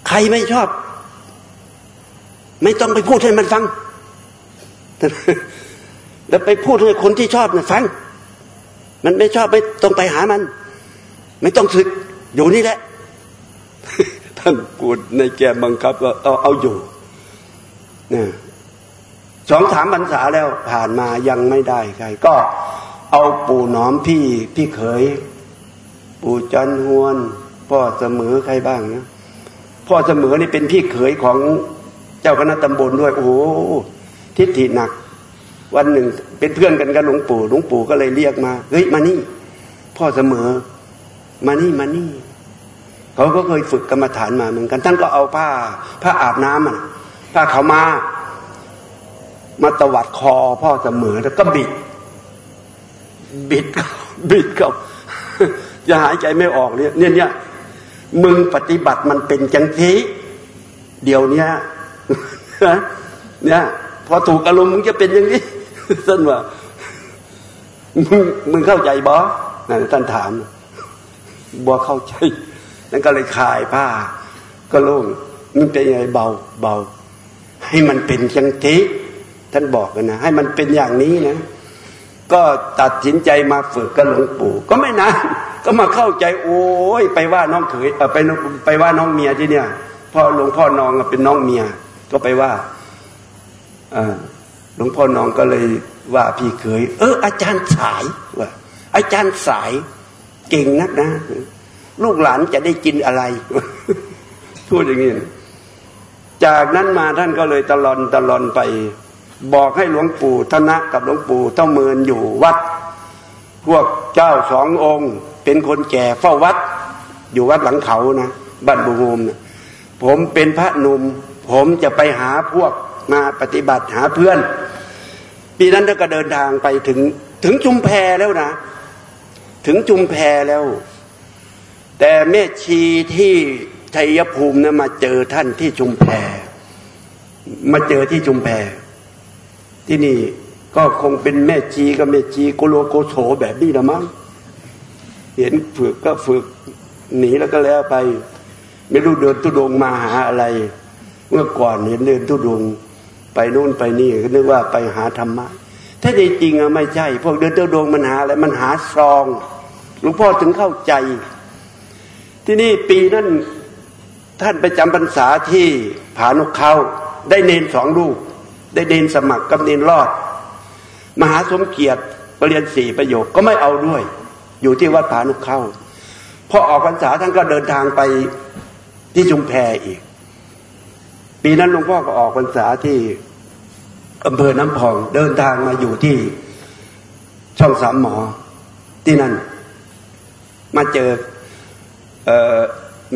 ใครไม่ชอบ ไม่ต้องไปพูดให้มันฟัง แล้วไปพูดให้คนที่ชอบน่ยฟัง มันไม่ชอบไม่ต้องไปหามัน ไม่ต้องศึกอยู่นี่แหละ ท่านพูดในแกบังคับว่าเอาเอาอยู่เนี่ยสองสามพรรษาแล้วผ่านมายังไม่ได้ใคร ก็เอาปู่น้อมพี่พี่เขย ปู่จันฮวน พ่อเสมอใครบ้างเนะพ่อเสมอนี่เป็นพี่เขยของเจ้าคณะตำบลด้วย โอ้โหทิฏฐิหนัก วันหนึ่งเป็นเพื่อนกันกับหลวงปู่หลวงปู่ก็เลยเรียกมาเฮ้ยมานี่ พ่อเสมอ มานี่มานี่ เขาก็เคยฝึกกรรมฐานมาเหมือนกัน ท่านก็เอาผ้าผ้าอาบน้ำอะผ้าเขามามาตวัดคอพ่อเสมอแล้วก็บิด บิดบิดเขาจะหายใจไม่ออกเนี่ยเนี่ยเนี่ยมึงปฏิบัติมันเป็นจังทีเดี๋ยวนี้เนี่ย พอถูกอารมณ์มึงจะเป็นอย่างนี้ท่านว่ามึงมึงเข้าใจบอท่านถามบอเข้าใจ นั่นก็เลยคลายผ้า ก็โล่งมันเป็นยังไงเบาเบา ให้มันเป็นจังทีท่านบอกกันนะ ให้มันเป็นอย่างนี้นะ ก็ตัดสินใจมาฝึกกับหลวงปู่ก็ไม่นานก็มาเข้าใจ โอ้ยไปว่าน้องเขยไปไปว่าน้องเมียที่เนี่ยพ่อหลวงพ่อนองเป็นน้องเมีย ก็ไปว่าหลวงพ่อนองก็เลยว่าพี่เขยเอออาจารย์สายว่าอาจารย์สายเก่งนักนะ ลูกหลานจะได้กินอะไร พูดอย่างนี้จากนั้นมาท่านก็เลยตลอนตลอนไป บอกให้หลวงปู่ธนะกับหลวงปู่เท่าเมินอยู่วัด พวกเจ้าสององค์ เป็นคนแก่เฝ้าวัด อยู่วัดหลังเขานะบ้านบุโฮมนะผมเป็นพระหนุ่มผมจะไปหาพวกมาปฏิบัติหาเพื่อน ปีนั้นท่านก็เดินทางไปถึงถึงชุมแพแล้วนะ ถึงชุมแพแล้ว แต่แม่ชีที่ชัยภูมินะมาเจอท่านที่ชุมแพมาเจอที่ชุมแพที่นี่ก็คงเป็นแม่ชีกับแม่ชีโกโลโกโฉแบบนี้ละมั้งเห็นฝึกก็ฝึกหนีแล้วก็แล้วไป ไม่รู้เดินตุดงมาหาอะไร เมื่อก่อนเห็นเดินตุดงไปนู่นไปนี่ก็นึกว่าไปหาธรรมะถ้าจริงอะไม่ใช่ พวกเดินตุดงมันหาอะไรมันหาซองหลวงพ่อถึงเข้าใจ ที่นี่ปีนั้นท่านไปจำพรรษาที่ผานกเขาได้เนนสองลูก ได้เนนสมัครกับเนนรอด มหาสมเกียรติปรริญญาสี่ประโยคก็ไม่เอาด้วย อยู่ที่วัดผานกเขาพอออกพรรษาท่านก็เดินทางไปที่จุมแพอีก ปีนั้นหลวงพ่อก็ออกพรรษาที่อำเภอน้ำพอง เดินทางมาอยู่ที่ช่องสามหมอที่นั่น มาเจอเออ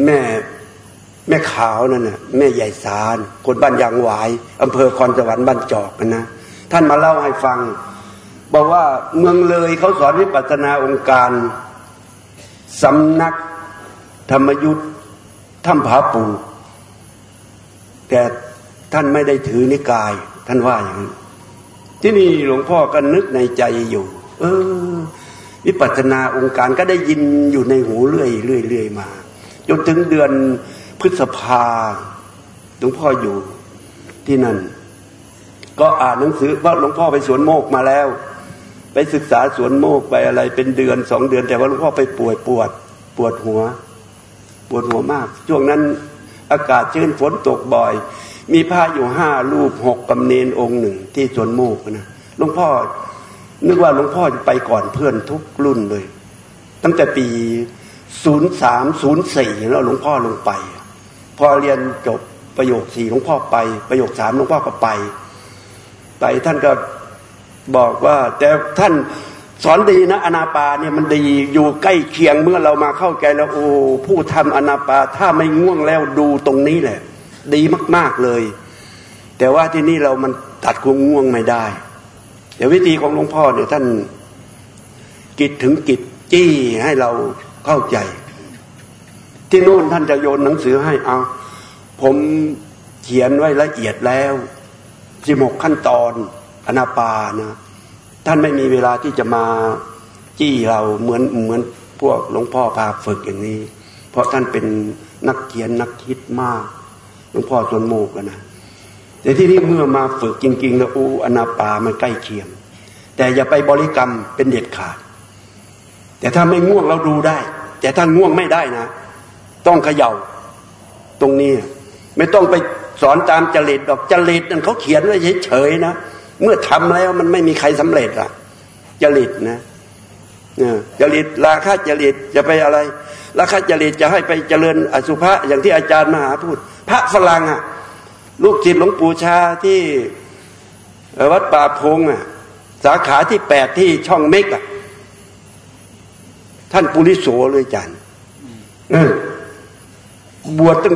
แม่แม่ขาวนั่นน่ะแม่ใหญ่สารคนบ้านยางหวายอำเภอคอนสวรรค์บ้านจอกนะท่านมาเล่าให้ฟัง บอกว่าเมืองเลยเขาสอนวิปัสนาองค์การสำนักธรรมยุทธ์ถ้ำผาปูแต่ท่านไม่ได้ถือนิกาย ท่านว่าอย่างนี้ที่นี่หลวงพ่อก็นึกในใจอยู่ เออ วิปัสนาองค์การก็ได้ยินอยู่ในหูเรื่อยเรื่อยเรื่อยมาจนถึงเดือนพฤษภาหลวงพ่ออยู่ที่นั่น ก็อ่านหนังสือว่าหลวงพ่อไปสวนโมกมาแล้ว ไปศึกษาสวนโมกไปอะไร เป็นเดือนสองเดือน แต่ว่าหลวงพ่อไปป่วยปวด ปวดหัว ปวดหัวมาก ช่วงนั้นอากาศชื้นฝนตกบ่อย มีผ้าอยู่ห้ารูปหกกำเนินองค์หนึ่ง ที่สวนโมกนะหลวงพ่อ นึกว่าหลวงพ่อจะไปก่อนเพื่อนทุกรุ่นเลย ตั้งแต่ปีศูนย์สามศูนย์สี่แล้วหลวงพ่อลงไป พอเรียนจบประโยคสี่หลวงพ่อไป ประโยคสามหลวงพ่อก็ไป ไปท่านก็บอกว่าแต่ท่านสอนดีนะอนาปาเนี่ยมันดีอยู่ใกล้เคียงเมื่อเรามาเข้าใจแล้วโอ้ผู้ทำอนาปาถ้าไม่ง่วงแล้วดูตรงนี้แหละ ดีมาก ๆเลย แต่ว่าที่นี่เรามันตัดความง่วงไม่ได้ เดี๋ยววิธีของหลวงพ่อเนี่ยท่านกิจถึงกิจจี้ให้เราเข้าใจ ที่นู่นท่านจะโยนหนังสือให้เอา ผมเขียนไว้ละเอียดแล้วสิบหกขั้นตอนอนาปานะท่านไม่มีเวลาที่จะมาจี้เราเหมือนเหมือนพวกหลวงพ่อพาฝึกอย่างนี้ เพราะท่านเป็นนักเขียนนักคิดมาก หลวงพ่อส่วนโมกนะ แต่ที่นี่เมื่อมาฝึกจริงๆแล้วอู้อนาปามันใกล้เคียง แต่อย่าไปบริกรรมเป็นเด็ดขาด แต่ถ้าไม่ง่วงเราดูได้ แต่ถ้าง่วงไม่ได้นะ ต้องเขย่าตรงนี้ ไม่ต้องไปสอนตามจริตดอกจริตนั่นเขาเขียนไว้เฉยๆนะเมื่อทำแล้วมันไม่มีใครสำเร็จอะจริตนะเนี่ยจริตราคาจริตจะไปอะไรราคาจริตจะให้ไปเจริญอสุภะอย่างที่อาจารย์มหาพูด พระฝรั่งอะ ลูกจิตหลวงปู่ชาที่วัดป่าพงอะ สาขาที่แปดที่ช่องเมกอะ ท่านปุริโสเลยจันบวชตั้ง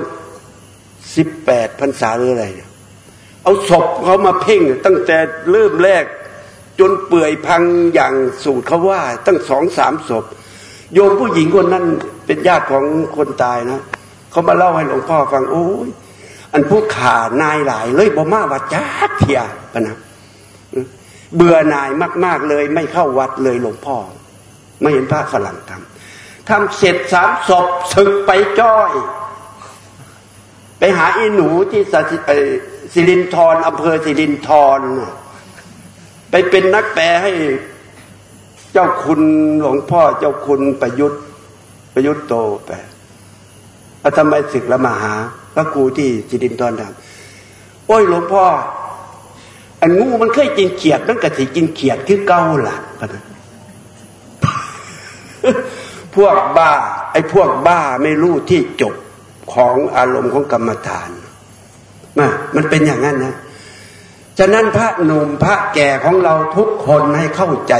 สิบแปดพรรษาหรืออะไรเอาศพเขามาเพ่ง ตั้งแต่เริ่มแรก จนเปื่อยพังอย่างสูตรเขาว่า ตั้งสองสามศพ โยมผู้หญิงคนนั้นเป็นญาติของคนตายนะเขามาเล่าให้หลวงพ่อฟัง โอ้ย อันผู้ขานายหลายเลยบ่มาวัดจ้าเพียปนะเบื่อนายมาก ๆเลย ไม่เข้าวัดเลยหลวงพ่อ ไม่เห็นพระฝรั่งทำทำเสร็จสามศพศึกไปจ้อย ไปหาอีหนูที่สิรินทรอำเภอสิรินทรไปเป็นนักแปลให้เจ้าคุณหลวงพ่อเจ้าคุณประยุทธ์ประยุทธ์โตไปแล้วทำไมศึกแล้วมาหาพระครูที่จิดินตอนดำโอ้ยหลวงพ่อ อันงูมันเคยกินเขียดมันกะสิกินเขียดคือเก้าหลักนะพวกบ้า ไอ้พวกบ้าไม่รู้ที่จบของอารมณ์ของกรรมฐานมามันเป็นอย่างนั้นนะฉะนั้นพระหนุ่มพระแก่ของเราทุกคนให้เข้าใจ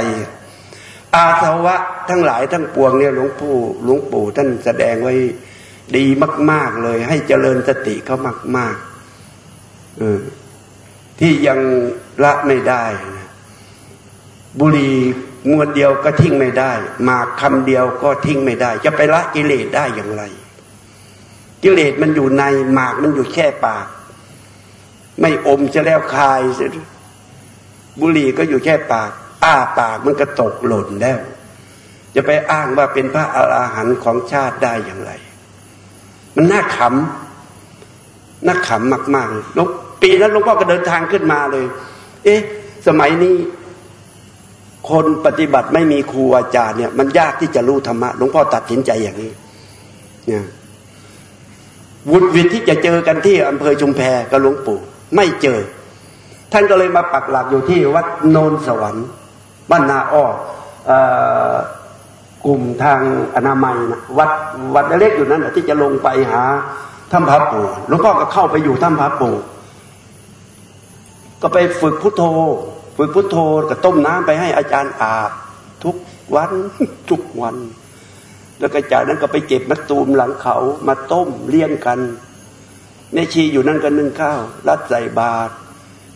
อาสวะทั้งหลายทั้งปวงเนี่ยหลวงปู่หลวงปู่ท่านแสดงไว้ ดีมาก ๆเลย ให้เจริญสติเขามากๆเออที่ยังละไม่ได้นะบุรีมวดเดียวก็ทิ้งไม่ได้ มาคำเดียวก็ทิ้งไม่ได้ จะไปละกิเลสได้อย่างไร กิเลสมันอยู่ในหมากมันอยู่แค่ปาก ไม่อมจะแล้วคายบุหรี่ก็อยู่แค่ปาก อ้าปากมันก็ตกหล่นแล้ว จะไปอ้างว่าเป็นพระอรหันต์ของชาติได้อย่างไร มันน่าขำน่าขำมากๆลงปีนั้นหลวงพ่อก็เดินทางขึ้นมาเลย เอ๊ะ สมัยนี้ คนปฏิบัติไม่มีครูอาจารย์เนี่ย มันยากที่จะรู้ธรรมะหลวงพ่อตัดสินใจอย่างนี้ เนี่ยวุฒิวิทย์ที่จะเจอกันที่อำเภอชุมแพกับหลวงปู่ ไม่เจอ ท่านก็เลยมาปักหลักอยู่ที่วัดโนนสวรรค์บ้านนาอ้อ กลุ่มทางอนามัยนะวัดวัดเล็กอยู่นั้นที่จะลงไปหาถ้ำพระปู่หลวงพ่อก็เข้าไปอยู่ถ้ำพระปู่ก็ไปฝึกพุทโธ ฝึกพุทโธก็ต้มน้ำไปให้อาจารย์อาบ ทุกวันทุกวัน แล้วก็จากนั้นก็ไปเก็บมัดตูมหลังเขามาต้มเลี้ยงกันในชีอยู่นั่นก็นึ่งข้าว รัดใส่บาตร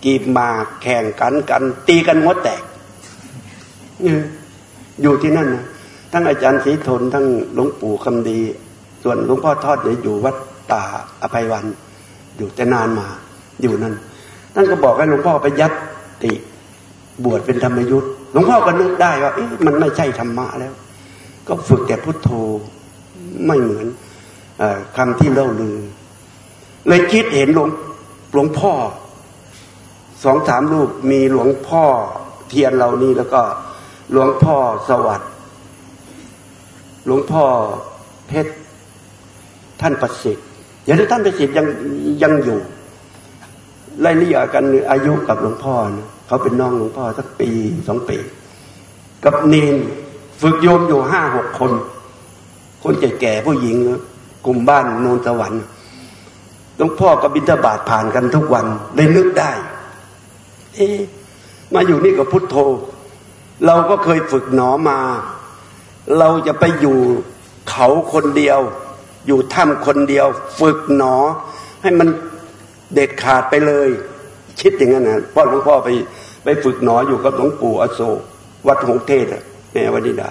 กีบมาแข่งกันกัน ตีกันหัวแตก อยู่ที่นั่นนะ ทั้งอาจารย์ศรีทนทั้งหลวงปู่คำดี ส่วนหลวงพ่อทอดเนี่ยอยู่วัดตาอภัยวัน อยู่แต่นานมาอยู่นั่นท่านก็บอกให้หลวงพ่อไปยัดติบวชเป็นธรรมยุทธ์หลวงพ่อก็นึกได้ว่ามันไม่ใช่ธรรมะแล้ว ก็ฝึกแต่พุทโธไม่เหมือนอคำที่เล่าลือ เลยคิดเห็นหลวงหลวงพ่อสองสามรูปมีหลวงพ่อเทียนเรานี่แล้วก็หลวงพ่อสวัสดิ์ หลวงพ่อเพชรท่านประสิทธิ์อย่างที่ท่านประสิทธิ์ยังยังอยู่ไล่เลี่ยกันอายุกับหลวงพ่อนะเขาเป็นน้องหลวงพ่อสักปีสองปี กับเนนฝึกโยมอยู่ห้าหกคน คนแก่ๆผู้หญิงกลุ่มบ้านโนนสวรรค์หลวงพ่อกับบิณฑบาตผ่านกันทุกวันได้นึกได้ เอ๊มาอยู่นี่กับพุทโธ เราก็เคยฝึกหนอมา เราจะไปอยู่เขาคนเดียว อยู่ถ้ำคนเดียว ฝึกหนอ ให้มันเด็ดขาดไปเลย คิดอย่างนั้นนะพ่อหลวงพ่อไปไปฝึกหนออยู่กับหลวงปู่อโศวัดหงเทศแม่วันิดา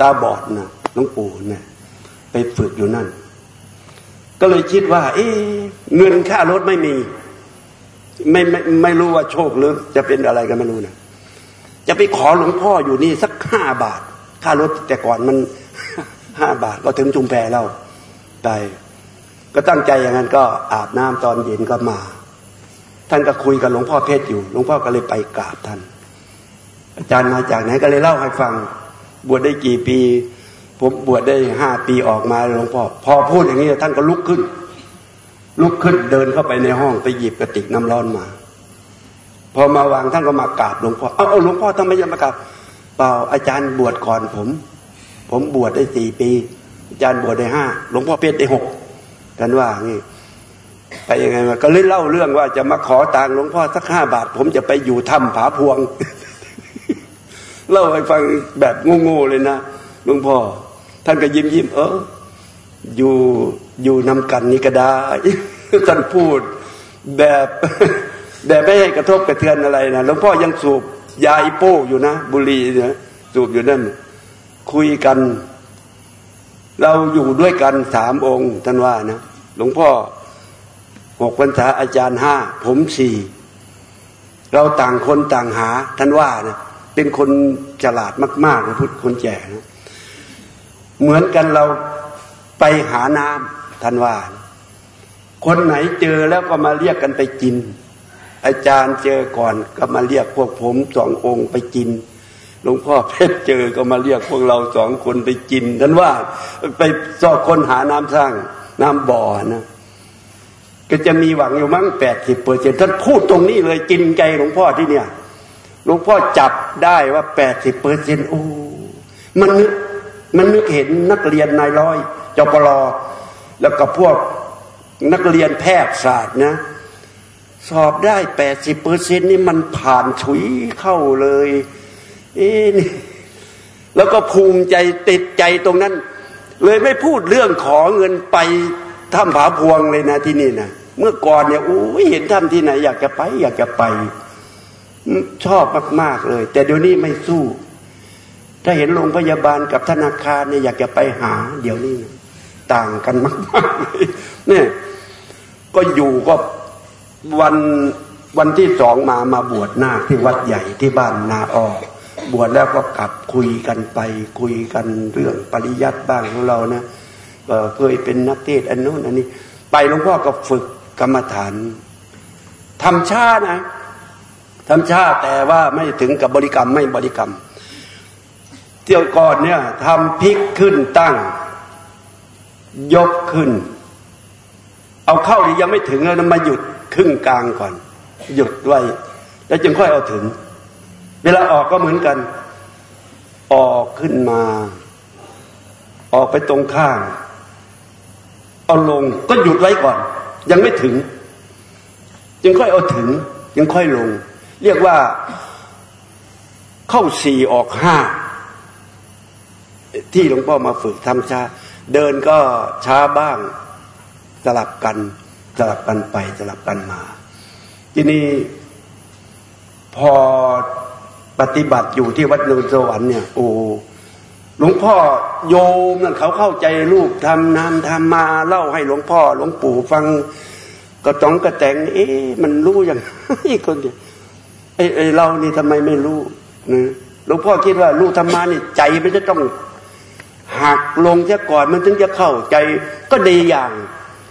ตาบอดนะหลวงปู่นี่ยไปฝึกอยู่นั่น ก็เลยคิดว่า เอ๊เงินค่ารถไม่มี ไม่ไม่ไม่รู้ว่าโชคหรือจะเป็นอะไรกันไม่รู้นะจะไปขอหลวงพ่ออยู่นี่สักห้าบาท ค่ารถแต่ก่อนมันห้าบาทก็ถึงจุมแพเราไปก็ตั้งใจอย่างนั้นก็อาบน้ำตอนเย็นก็มา ท่านก็คุยกับหลวงพ่อเพชรอยู่ หลวงพ่อก็เลยไปกราบท่าน อาจารย์มาจากไหนก็เลยเล่าให้ฟัง บวชได้กี่ปี ผมบวชได้ห้าปีออกมาหลวงพ่อ พอพูดอย่างนี้ท่านก็ลุกขึ้น ลุกขึ้นเดินเข้าไปในห้องไปหยิบกระติกน้ำร้อนมา พอมาวางท่านก็มากราบหลวงพ่อ เอาเอาหลวงพ่อทำไมยังมากราบ เปล่าอาจารย์บวชก่อนผม ผมบวชได้สี่ปี อาจารย์บวชได้ห้าหลวงพ่อเพชรได้หกท่านว่างี้ไปยังไงมาก็เลยเล่าเรื่องว่าจะมาขอตังหลวงพ่อสักห้าบาท ผมจะไปอยู่ถ้ำผาพวง เล่าให้ฟังแบบงงๆเลยนะหลวงพ่อ ท่านก็ยิ้มยิ้มเอออยู่อยู่นำกันนี่ก็ได้ท่านพูดแบบแต่ไม่ให้กระทบกระเทือนอะไรนะหลวงพ่อยังสูบ ยาอิโป้อยู่นะบุหรี่นะสูบอยู่นั่น คุยกัน เราอยู่ด้วยกันสามองค์ท่านว่านะหลวงพ่อหกพรรษาอาจารย์ห้าผมสี่เราต่างคนต่างหาท่านว่านะเป็นคนฉลาดมากๆนะพุทธคนแก่นะเหมือนกันเราไปหาน้ำท่านว่า คนไหนเจอแล้วก็มาเรียกกันไปกิน อาจารย์เจอก่อนก็มาเรียกพวกผมสององค์ไปกินหลวงพ่อเพชรเจอก็มาเรียกพวกเราสองคนไปกินท่านว่าไปสอบคนหาน้ำสร้างน้ำบ่อนะก็จะมีหวังอยู่มั้งแปดสิบเปอร์เซ็นท่านพูดตรงนี้เลยกินใจหลวงพ่อที่เนี่ยหลวงพ่อจับได้ว่าแปดสิบเปอร์เซ็นโอ้มันนึกมันนึกเห็นนักเรียนนายร้อยจปรแล้วก็พวกนักเรียนแพทยศาสตร์นะ สอบได้แปดสิบเปอร์เซ็นนี่มันผ่านฉุยเข้าเลยเอ๊นี่แล้วก็ภูมิใจติดใจตรงนั้น เลยไม่พูดเรื่องขอเงินไปถ้ำผาพวงเลยนะที่นี่นะเมื่อก่อนเนี่ยโอ้ยเห็นถ้ำที่ไหน อยากจะไป อยากจะไป ชอบมาก ๆเลย แต่เดี๋ยวนี้ไม่สู้ ถ้าเห็นโรงพยาบาลกับธนาคารเนี่ยอยากจะไปหา เดี๋ยวนี้ ต่างกันมากๆเลยเนี่ยก็อยู่ก็ วันวันที่สองมามาบวชหน้าที่วัดใหญ่ที่บ้านนาออบวชแล้วก็กลับคุยกันไป คุยกันเรื่องปริยัติบ้างของเรานะเคยเป็นนักเทศอันนู้นอันนี้ ไปหลวงพ่อก็ฝึกกรรมฐานทำชานะทำชาแต่ว่าไม่ถึงกับบริกรรมไม่บริกรรม เที่ยวก่อนเนี่ยทำพลิกขึ้นตั้ง ยกขึ้น เอาเข้านี่ยังไม่ถึงแล้วมาหยุด ครึ่งกลางก่อน หยุดไว้ แล้วจึงค่อยเอาถึง เวลาออกก็เหมือนกัน ออกขึ้นมา ออกไปตรงข้างเอาลงก็หยุดไว้ก่อน ยังไม่ถึง จึงค่อยเอาถึง ยังค่อยลง เรียกว่า เข้าสี่ออกห้าที่หลวงพ่อมาฝึกทำชา เดินก็ช้าบ้างสลับกัน สลับกันไปสลับกันมา ทีนี้พอปฏิบัติอยู่ที่วัดนูนสวรรค์เนี่ยโอ้หลวงพ่อโยมนั่นเขาเข้าใจลูกทำนามทำมาเล่าให้หลวงพ่อ หลวงปู่ฟังก็ต้องกระแตงเอ๊ะมันรู้อย่างอีกคนเดียวไอ้เรานี่ทำไมไม่รู้นะหลวงพ่อคิดว่าลูกธรรมานี่ใจมันจะต้องหักลงเสียก่อนมันถึงจะเข้าใจก็ดีอย่าง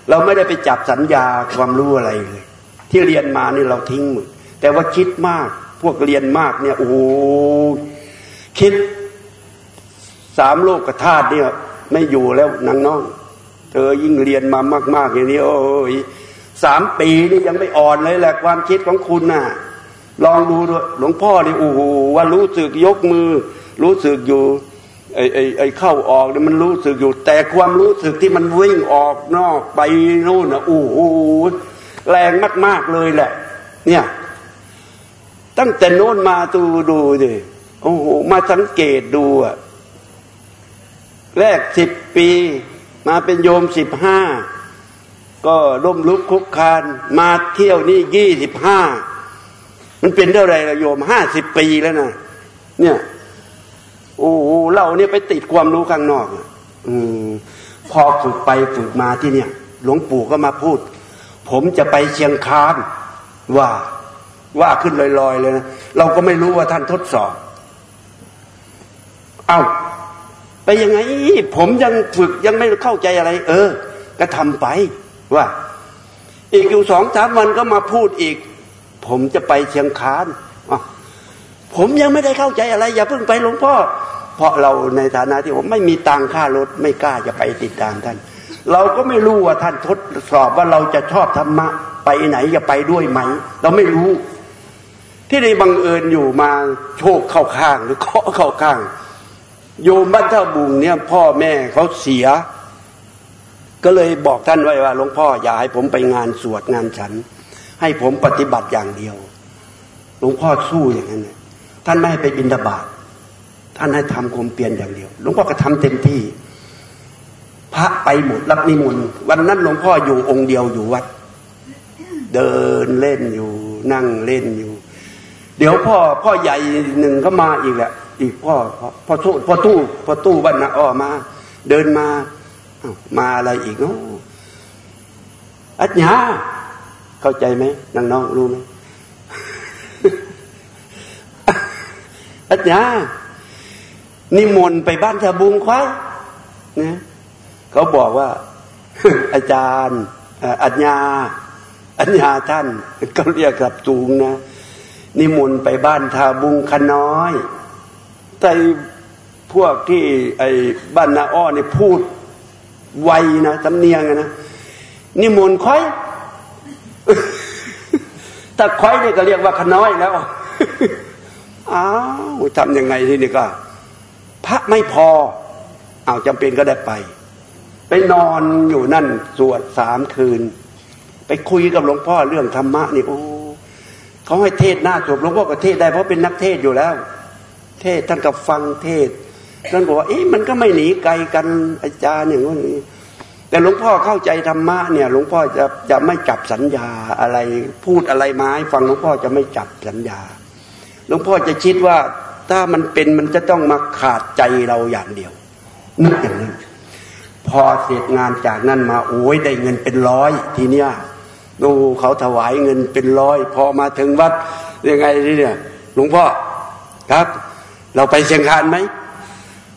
เราไม่ได้ไปจับสัญญาความรู้อะไรเลย ที่เรียนมานี่เราทิ้งหมดแต่ว่าคิดมาก พวกเรียนมากเนี่ยโอ้คิดสามโลกกธาตุเนี่ยไม่อยู่แล้วนางน้อง เธอยิ่งเรียนมามาก ๆ อย่างนี้ โอ้ยสามปีนี่ยังไม่อ่อนเลยแหละความคิดของคุณน่ะ ลองดูด้วยหลวงพ่อนี่โอ้โหว่ารู้สึกยกมือ รู้สึกอยู่ ไอ้ไอ้ไอ้เข้าออกเนี่ยมันรู้สึกอยู่ แต่ความรู้สึกที่มันวิ่งออกนอกไปนู่นนะโอ้โหแรงมาก ๆเลยแหละ เนี่ย ตั้งแต่โน้นมาดูดูดิโอ้โหมาสังเกตดูอะแรกสิบปี มาเป็นโยมสิบห้าก็ร่มลุกคุกคานมาเที่ยวนี่ยี่สิบห้ามันเป็นเท่าไรละโยมห้าสิบปีแล้วนะเนี่ย โอ้เราเนี่ยไปติดความรู้ข้างนอกอืมพอฝึกไปฝึกมาที่เนี่ย หลวงปู่ก็มาพูด ผมจะไปเชียงคานว่าว่าขึ้นลอยๆเลยนะเราก็ไม่รู้ว่าท่านทดสอบ เอา้าไปยังไง ผมยังฝึกยังไม่เข้าใจอะไร เออ ก็ทำไปว่า อีกอยู่สองสามวันก็มาพูดอีก ผมจะไปเชียงคาน ผมยังไม่ได้เข้าใจอะไร อย่าเพิ่งไปหลวงพ่อ เพราะเราในฐานะที่ผมไม่มีตังค่ารถไม่กล้าจะไปติดตามท่าน เราก็ไม่รู้ว่าท่านทดสอบว่าเราจะชอบธรรมะไปไหนจะไปด้วยไหม เราไม่รู้ ที่ได้บังเอิญอยู่มาโชคเข้าข้างหรือเคาะเข้าข้าง โยมบ้านท่าบุงเนี่ยพ่อแม่เขาเสีย ก็เลยบอกท่านไว้ว่าหลวงพ่ออย่าให้ผมไปงานสวดงานฉัน ให้ผมปฏิบัติอย่างเดียวหลวงพ่อสู้อย่างนั้น ท่านไม่ให้ไปบินดาบาตท่านให้ทำความเปลี่ยนอย่างเดียว หลวงพ่อก็ทำเต็มที่ พระไปหมดรับนิมนต์วันนั้นหลวงพ่ออยู่องค์เดียวอยู่วัด เดินเล่นอยู่ นั่งเล่นอยู่ เดี๋ยวพ่อพ่อใหญ่หนึ่งก็มาอีกแหละ อีกพ่อพ่อตู้พ่อตู้พ่อตู้บ้านนาอ้อมา เดินมามาอะไรอีกเนาะอัจญาเข้าใจไหมนางน้องรู้ไหม อัจญานิมนต์ไปบ้านชาบุงควายนะเขาบอกว่า อาจารย์อัญญาอัญญาท่านก็เรียกกลับตูงนะ นิมนต์ไปบ้านทาบุงขน้อยแต่พวกที่ไอ้บ้านนาอ้อเนี่ยพูดไวนะสำเนียงนะนิมนต์ค่อยถ้าค่อยเนี่ยก็เรียกว่าขน้อยแล้ว อ้าวทำยังไงที่นี่ก็ พระไม่พอเอาจำเป็นก็ได้ไป ไปนอนอยู่นั่นสวดสามคืน ไปคุยกับหลวงพ่อเรื่องธรรมะนี่โอ้เขาให้เทศหน้าจบหลวงพ่อก็เทศได้เพราะเป็นนักเทศอยู่แล้ว เทศท่านก็ฟังเทศท่านบอกว่าเอ๊ะมันก็ไม่หนีไกลกันอาจารย์อย่างนี้แต่หลวงพ่อเข้าใจธรรมะเนี่ยหลวงพ่อจะจะไม่จับสัญญาอะไร พูดอะไรมาให้ฟังหลวงพ่อจะไม่จับสัญญา หลวงพ่อจะคิดว่าถ้ามันเป็นมันจะต้องมาขาดใจเราอย่างเดียวนึกอย่างนั้นพอเสร็จงานจากนั้นมาโอ้ยได้เงินเป็นร้อยทีเนี้ยดูเขาถวายเงินเป็นร้อย พอมาถึงวัดยังไงเนี่ยหลวงพ่อครับ เราไปเชียงคานไหม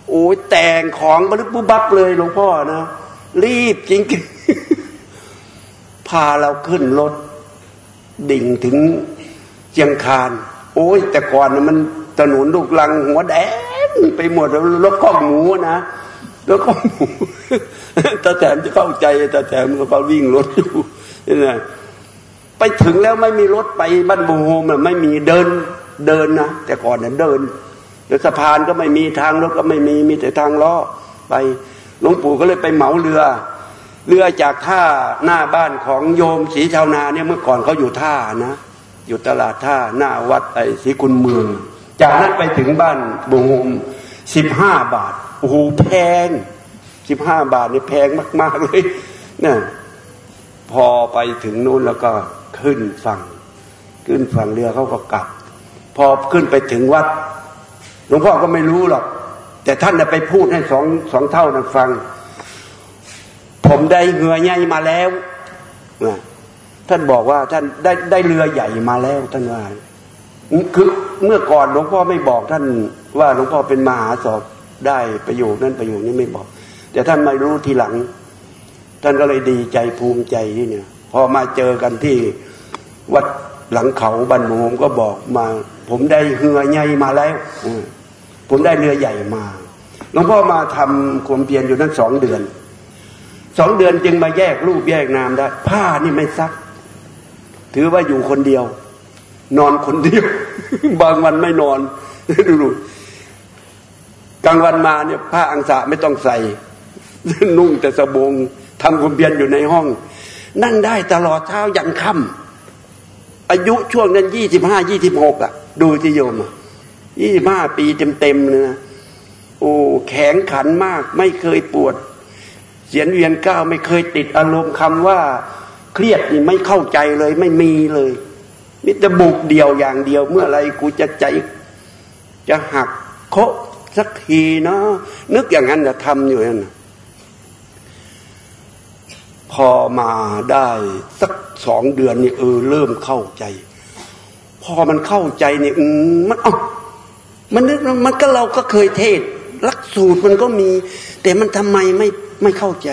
โอ้ยแต่งของบรรลุบุบับเลยหลวงพ่อนะรีบจริงๆพาเราขึ้นรถดิ่งถึงเชียงคาน โอ้ยแต่ก่อนมันถนนลูกลังหัวแดงไปหมดรถข้อหมูนะรถข้อหมูตาแถมจะเข้าใจตาแถมก็วิ่งรถอยู่นี่นะไปถึงแล้วไม่มีรถไปบ้านบูโฮมไม่มีเดินเดินนะแต่ก่อนเนั้นเดินแล้วสะพานก็ไม่มีทางรถก็ไม่มีมีแต่ทางล้อไปหลวงปู่ก็เลยไปเหมาเรือ เรือจากท่าหน้าบ้านของโยมศรีชาวนาเนี่ยเมื่อก่อนเขาอยู่ท่านะ อยู่ตลาดท่าหน้าวัดไอ้ศรีคุณเมือง จากนั้นไปถึงบ้านบุงมสิบห้าบาทโอ้โหแพงสิบห้าบาทนี่แพงมาก ๆ เลยนะพอไปถึงนู้นแล้วก็ขึ้นฝั่ง ขึ้นฝั่งเรือเขาก็กลับ พอขึ้นไปถึงวัดหลวงพ่อก็ไม่รู้หรอก แต่ท่านไปพูดให้สองสองเท่านั้นฟัง ผมได้เงือใหญ่มาแล้ว ท่านบอกว่าท่านได้ได้เรือใหญ่มาแล้วท่านว่าคือเมื่อก่อนหลวงพ่อไม่บอกท่านว่าหลวงพ่อเป็นมหาสอบได้ประโยชน์นั้นประโยชน์นี้ไม่บอก แต่ท่านไม่รู้ทีหลัง ท่านก็เลยดีใจภูมิใจที่เนี่ย พอมาเจอกันที่วัดหลังเขาบันมูมก็บอกมา ผมได้เหือใหญ่มาแล้วผมได้เรือใหญ่มาหลวงพ่อมาทำความเพียรอยู่นั้นสองเดือนสองเดือนจึงมาแยกรูปแยกนามได้ ผ้านี่ไม่ซัก ถือว่าอยู่คนเดียว นอนคนเดียว บางวันไม่นอนดูดูกลางวันมาเนี่ยผ้าอังสะไม่ต้องใส่ นุ่งแต่สบงทำความเพียรอยู่ในห้อง นั่งได้ตลอดเช้ายันค่ำอายุช่วงนั้นยี่สิบห้ายี่สิบหกอะ ดูที่โยมอะยี่ห้าปีเต็มๆเลยนะโอ้แข็งขันมาก ไม่เคยปวดเสียนเวียนก้าวไม่เคยติดอารมณ์คำว่า เครียดนี่ไม่เข้าใจเลยไม่มีเลยมิตรบุกเดียวอย่างเดียว เมื่อไรกูจะใจ จะหักโคสักทีเนาะนึกอย่างนั้นจะทำอยู่นั่นพอมาได้สักสองเดือนนี่เออเริ่มเข้าใจ พอมันเข้าใจนี่อืมมันอ๋อมันนึกมันก็เราก็เคยเทศลักสูตรมันก็มี แต่มันทำไมไม่ไม่เข้าใจ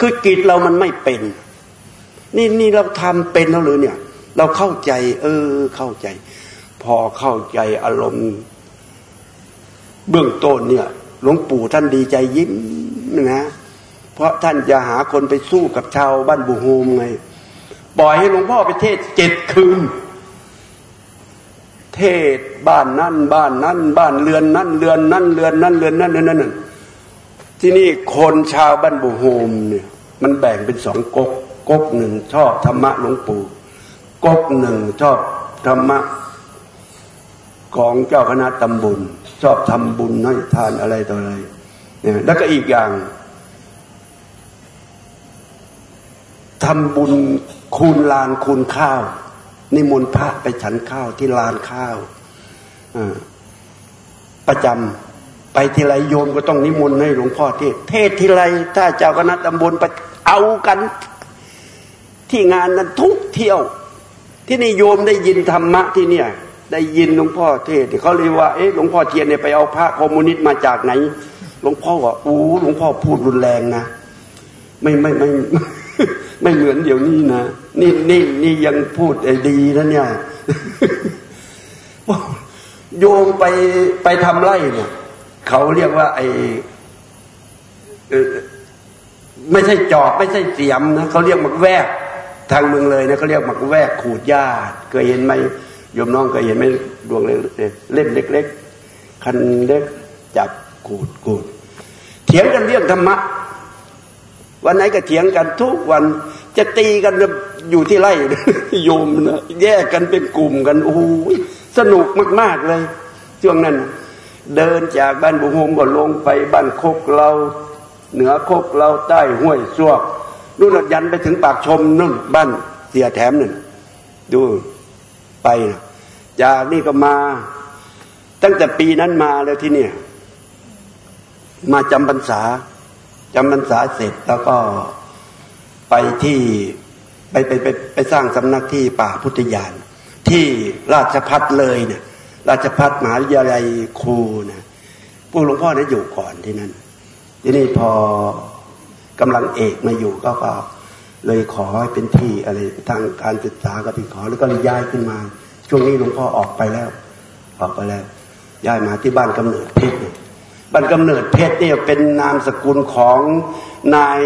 คือกิจเรามันไม่เป็น นี่นี่เราทำเป็นแล้วหรือเนี่ย เราเข้าใจ เออ เข้าใจ พอเข้าใจอารมณ์ เบื้องต้นเนี่ย หลวงปู่ท่านดีใจยิ้มนะเพราะท่านจะหาคนไปสู้กับชาวบ้านบุโฮมไงปล่อยให้หลวงพ่อไปเทศเจ็ดคืน เทศบ้านนั่นบ้านนั่นบ้านเรือนนั่นเรือนนั่นเรือนนั่นเรือนนั่นเรือนนั่นที่นี่คนชาวบ้านบุโฮมเนี่ย มันแบ่งเป็นสองก๊ก ก๊กหนึ่งชอบธรรมะหลวงปู่ก๊กหนึ่งชอบธรรมะของเจ้าคณะตำบลชอบทำบุญให้ทานอะไรต่ออะไรเนี่ยแล้วก็อีกอย่างทำบุญคูณลานคูณข้าว นิมนต์พระไปฉันข้าวที่ลานข้าวประจำไปทีไรโยมก็ต้องนิมนต์ให้หลวงพ่อเทศเทศทีไรถ้าเจ้าคณะตำบลไปเอากัน ที่งานนั้นทุกเที่ยว ที่นี่โยมได้ยินธรรมะที่เนี่ย ได้ยินหลวงพ่อเทศเขาเรียกว่าเอ๊ะหลวงพ่อเทียนเนี่ยไปเอาพระคอมมิวนิสต์มาจากไหน หลวงพ่อว่าโอ้หลวงพ่อพูดรุนแรงนะไม่ไม่ไม่ไม่เหมือนเดี๋ยวนี้นะนี่นี่นี่ยังพูดดีนะเนี่ยโยมไปไปทำไร่เนี่ยเขาเรียกว่าไอไม่ใช่จอบไม่ใช่เสียมนะเขาเรียกมักแวก ทางเมืองเลยเนะเขาเรียกมักแวกขูดหญ้าเคยเห็นไหมโยมน้องเคยเห็นไหมดวงเล็กเล่มเล็ก ๆ คันเล็กจับขูดขูดเถียงกันเรื่องธรรมะ วันไหนก็เถียงกันทุกวันจะตีกันอยู่ที่ไร่โยมนะแยกกันเป็นกลุ่มกันโอ้ยสนุกมากๆเลย ช่วงนั้น เดินจากบ้านบุโฮมก็ลงไปบ้านโคกเรา เหนือโคกเราใต้ห้วยซวก นู่นยันไปถึงปากชมนู่นบ้านเสียแถมนึ่งดูไปนะจากนี่ก็มา ตั้งแต่ปีนั้นมาแล้วที่เนี่ย มาจำพรรษาจำพรรษาเสร็จแล้วก็ไปที่ไปไปไปไปสร้างสำนักที่ป่าพุทธยาน ที่ราชพัฒเลยเนี่ยราชพัฒมหาวิทยาลัยครูนะพวกหลวงพ่อเนี่ยอยู่ก่อนที่นั่นทีนี้พอ กำลังเอกมาอยู่ก็ก็เลยขอให้เป็นที่อะไรทางการศึกษาก็ไปขอแล้วก็ย้ายขึ้นมา ช่วงนี้หลวงพ่อออกไปแล้ว ออกไปแล้ว ย้ายมาที่บ้านกำเนิดเพชรบ้านกำเนิดเพชรเนี่ยเป็นนามสกุลของนาย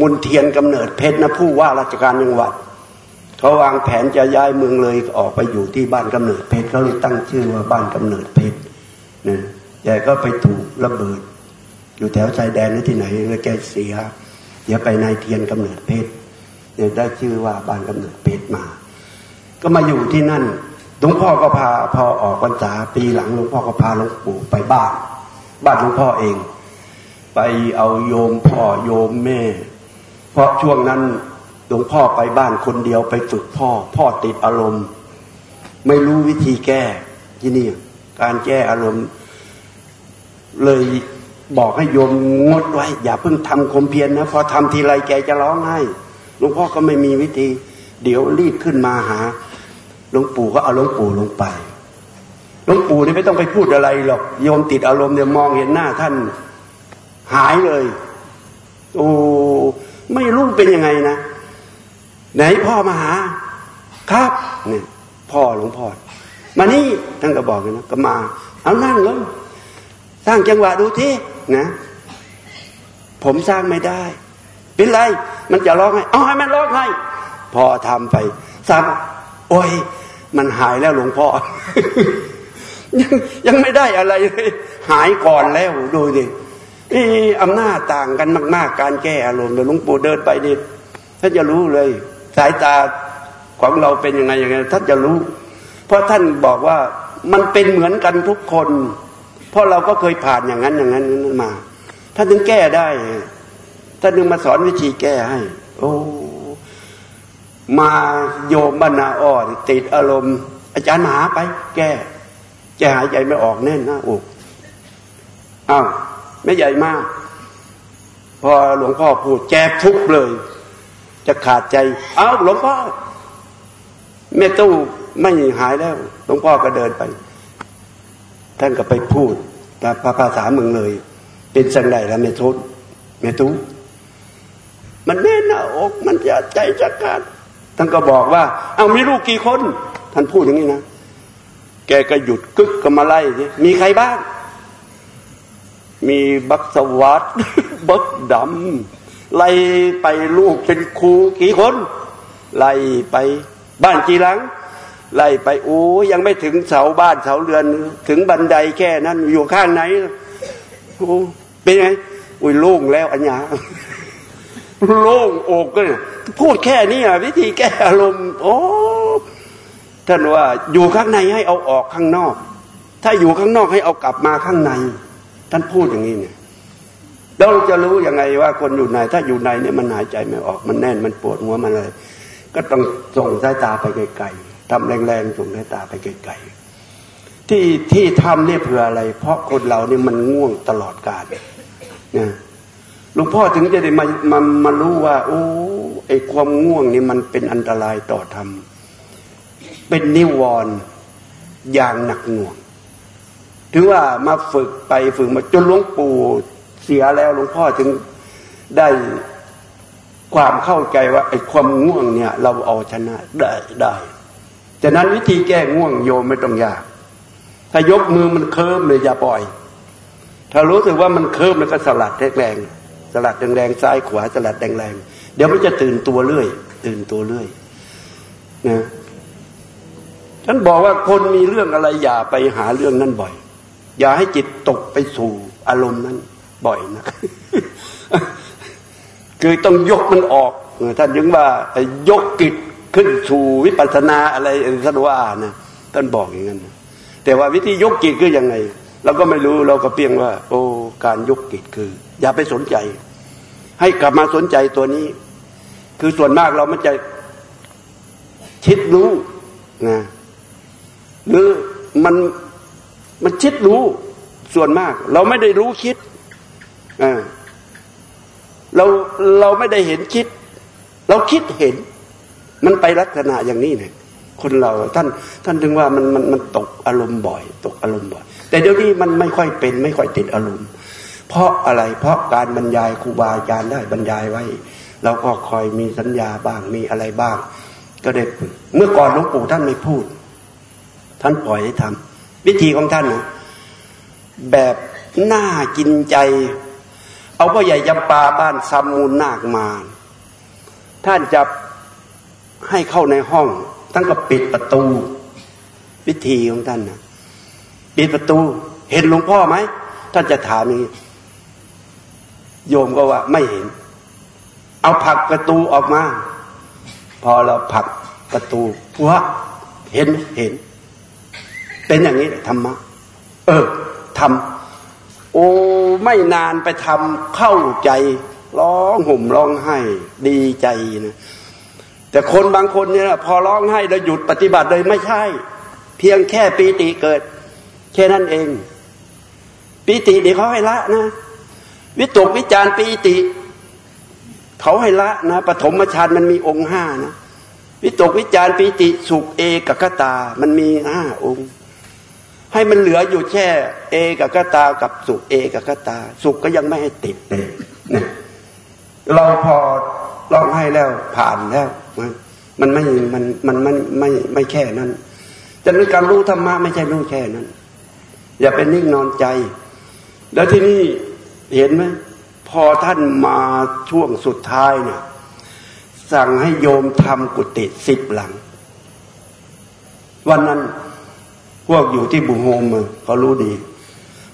มุนเทียนกำเนิดเพชรนะผู้ว่าราชการจังหวัดเขาวางแผนจะย้ายเมืองเลยออกไปอยู่ที่บ้านกำเนิดเพชรเขาเลยตั้งชื่อว่าบ้านกำเนิดเพชรนะแกก็ไปถูกระเบิด อยู่แถวชายแดนนี่ที่ไหนเลยแกเสียเสียไปนายเทียนกำเนิดเพชรเนี่ยได้ชื่อว่าบ้านกำเนิดเพชรมา ก็มาอยู่ที่นั่นหลวงพ่อก็พาพอออกพรรษาปีหลังหลวงพ่อก็พาหลวงปู่ไปบ้านบ้านหลวงพ่อเอง ไปเอาโยมพ่อโยมแม่ เพราะช่วงนั้นหลวงพ่อไปบ้านคนเดียวไปฝึกพ่อ พ่อติดอารมณ์ ไม่รู้วิธีแก้ที่นี่การแก้อารมณ์ เลย บอกให้โยมงดไว้ อย่าเพิ่งทำคมเพียรนนะพอทำทีไรแกจะร้องไห้หลวงพ่อก็ไม่มีวิธี เดี๋ยวรีบขึ้นมาหาหลวงปู่ก็เอาหลวงปู่ลงไปหลวงปู่นี่ไม่ต้องไปพูดอะไรหรอกโยมติดอารมณ์เนี่ยมองเห็นหน้าท่านหายเลย โอ้ไม่รู้เป็นยังไงนะ ไหนพ่อมาหา ครับเนี่ยพ่อหลวงพ่อมานี่ท่านก็บอกเลยนะก็มา เอานั่งลงสร้างจังหวะดูที่ นะ ผมสร้างไม่ได้ เป็นไร มันจะร้องให้เอาให้มันร้องให้พอทำไปสางโอ้ย มันหายแล้วหลวงพ่อ ยังยังไม่ได้อะไรเลย หายก่อนแล้วดูดิอำนาจต่างกันมาก ๆ การแก้อารมณ์หลวงปู่เดินไปนี่ท่านจะรู้เลย สายตาของเราเป็นยังไงยังไงท่านจะรู้ เพราะท่านบอกว่ามันเป็นเหมือนกันทุกคน เพราะเราก็เคยผ่านอย่างนั้นอย่างนั้นมาท่านถึงแก้ได้ท่านถึงมาสอนวิธีแก้ให้ โอ้มาโยมบรรณาอ้อติดอารมณ์ อาจารย์หาไป แก้จะหายใจไม่ออกแน่นหน้าอกอ้าวไม่ใหญ่มาก พอหลวงพ่อพูดแจบทุกเลย จะขาดใจ เอาหลวงพ่อแม่ตู้ไม่หายแล้ว หลวงพ่อก็เดินไป ท่านก็ไปพูดตามภาษาเมืองเลย เป็นสังไดแล้วแม่ทุนแม่ตู้มันแน่นหน้าอกมันจะใจจะขาดท่านก็บอกว่า เอามีลูกกี่คน ท่านพูดอย่างนี้นะแกก็หยุดกึกก็มาไล่มีใครบ้าง มีบักสวัสดบักดำไล่ไปลูกเป็นครูกี่คน ไล่ไปบ้านกี่หลัง ไล่ไปโอ้ยังไม่ถึงเสาบ้านเสาเรือน ถึงบันไดแค่นั้น อยู่ข้างไหนโอ้เป็นไงอุ้ยโล่งแล้วอัญญาโล่งอกก็พูดแค่นี้อะวิธีแก้อารมณ์โอ้ท่านว่าอยู่ข้างในให้เอาออกข้างนอก ถ้าอยู่ข้างนอกให้เอากลับมาข้างใน ท่านพูดอย่างนี้เนี่ยเราจะรู้ยังไงว่าคนอยู่ใน ถ้าอยู่ในเนี่ยมันหายใจไม่ออกมันแน่นมันปวดหัวมันเลย ก็ต้องส่งสายตาไปไกลๆ ทำแรงๆส่งสายตาไปไกลๆที่ที่ทำเนี่ยเพื่ออะไร เพราะคนเราเนี่ยมันง่วงตลอดกาลนะหลวงพ่อถึงจะได้มามามารู้ว่า โอ้ไอความง่วงนี่มันเป็นอันตรายต่อธรรมเป็นนิวรณ์อย่างหนักหน่วง ถึงว่ามาฝึกไปฝึกมาจนหลวงปู่เสียแล้วหลวงพ่อถึงได้ความเข้าใจว่าไอ้ความง่วงเนี่ย เราเอาชนะได้ได้ ฉะนั้นวิธีแก้ง่วงโยมไม่ต้องยาก ถ้ายกมือมันเคิมเลยอย่าปล่อย ถ้ารู้สึกว่ามันเคิมมันก็สลัดแรงสลัดแรงๆซ้ายขวาสลัดแรงๆเดี๋ยวมันจะตื่นตัวเรื่อย ตื่นตัวเรื่อยนะฉันบอกว่าคนมีเรื่องอะไรอย่าไปหาเรื่องนั้นบ่อย อย่าให้จิตตกไปสู่อารมณ์นั้น บ่อยนะคือต้องยกมันออกท่านยังว่ายกกิจ ขึ้นสู่วิปัสสนาอะไรท่านว่านะท่านบอกอย่างนั้นแต่ว่าวิธียกกิจคือยังไงเราก็ไม่รู้เราก็เพียงว่า โอ้การยกกิจคือ อย่าไปสนใจ ให้กลับมาสนใจตัวนี้ คือส่วนมากเรามันจะคิดรู้นะหรือมันมันคิดรู้ส่วนมาก เราไม่ได้รู้คิดอ่าเราเราไม่ได้เห็นคิด เราคิดเห็น มันไปลักษณะอย่างนี้เนี่ยคนเราท่านท่านถึงว่ามันมันมันตกอารมณ์บ่อย ตกอารมณ์บ่อย แต่เดี๋ยวนี้มันไม่ค่อยเป็น ไม่ค่อยติดอารมณ์ เพราะอะไรเพราะการบรรยายครูบาอาจารย์ได้บรรยายไว้เราก็คอยมีสัญญาบ้างมีอะไรบ้าง ก็ได้เมื่อก่อนหลวงปู่ท่านไม่พูด ท่านปล่อยให้ทำวิธีของท่านนะแบบน่ากินใจ เอาพ่อใหญ่จำปาบ้านซามูลนาคมา ท่านจะ ให้เข้าในห้องตั้งก็ปิดประตู วิธีของท่านนะปิดประตู เห็นหลวงพ่อไหมท่านจะถามนี้โยมก็ว่าไม่เห็น เอาผลักประตูออกมา พอเราผลักประตูพัวเห็นเห็น เป็นอย่างนี้ธรรมะ เออทำโอ้ไม่นานไปทำเข้าใจ ร้องห่มร้องไห้ ดีใจนะ แต่คนบางคนเนี่ยพอร้องไห้แล้วหยุดปฏิบัติเลยไม่ใช่ เพียงแค่ปีติเกิด แค่นั้นเองปีติเดี๋ยวเขาให้ละนะวิตกวิจารปีติเขาให้ละนะปฐมฌานมันมีองค์ห้านะวิตกวิจารปีติสุขเอกกตา มันมีห้าองค์ ให้มันเหลืออยู่แค่ เอกกตากับสุขเอกกตา สุขก็ยังไม่ให้ติดเลยนะเราพอ ร้องให้แล้วผ่านแล้วมันมันไม่มันมันมันไม่ไม่แค่นั้นจะในการรู้ธรรมะไม่ใช่รู้แค่นั้น อย่าเป็นนิ่งนอนใจ แล้วที่นี่เห็นไหมพอท่านมาช่วงสุดท้ายเนี่ยสั่งให้โยมทำกุฏิสิบหลัง วันนั้นพวกอยู่ที่บุโฮมเขารู้ดี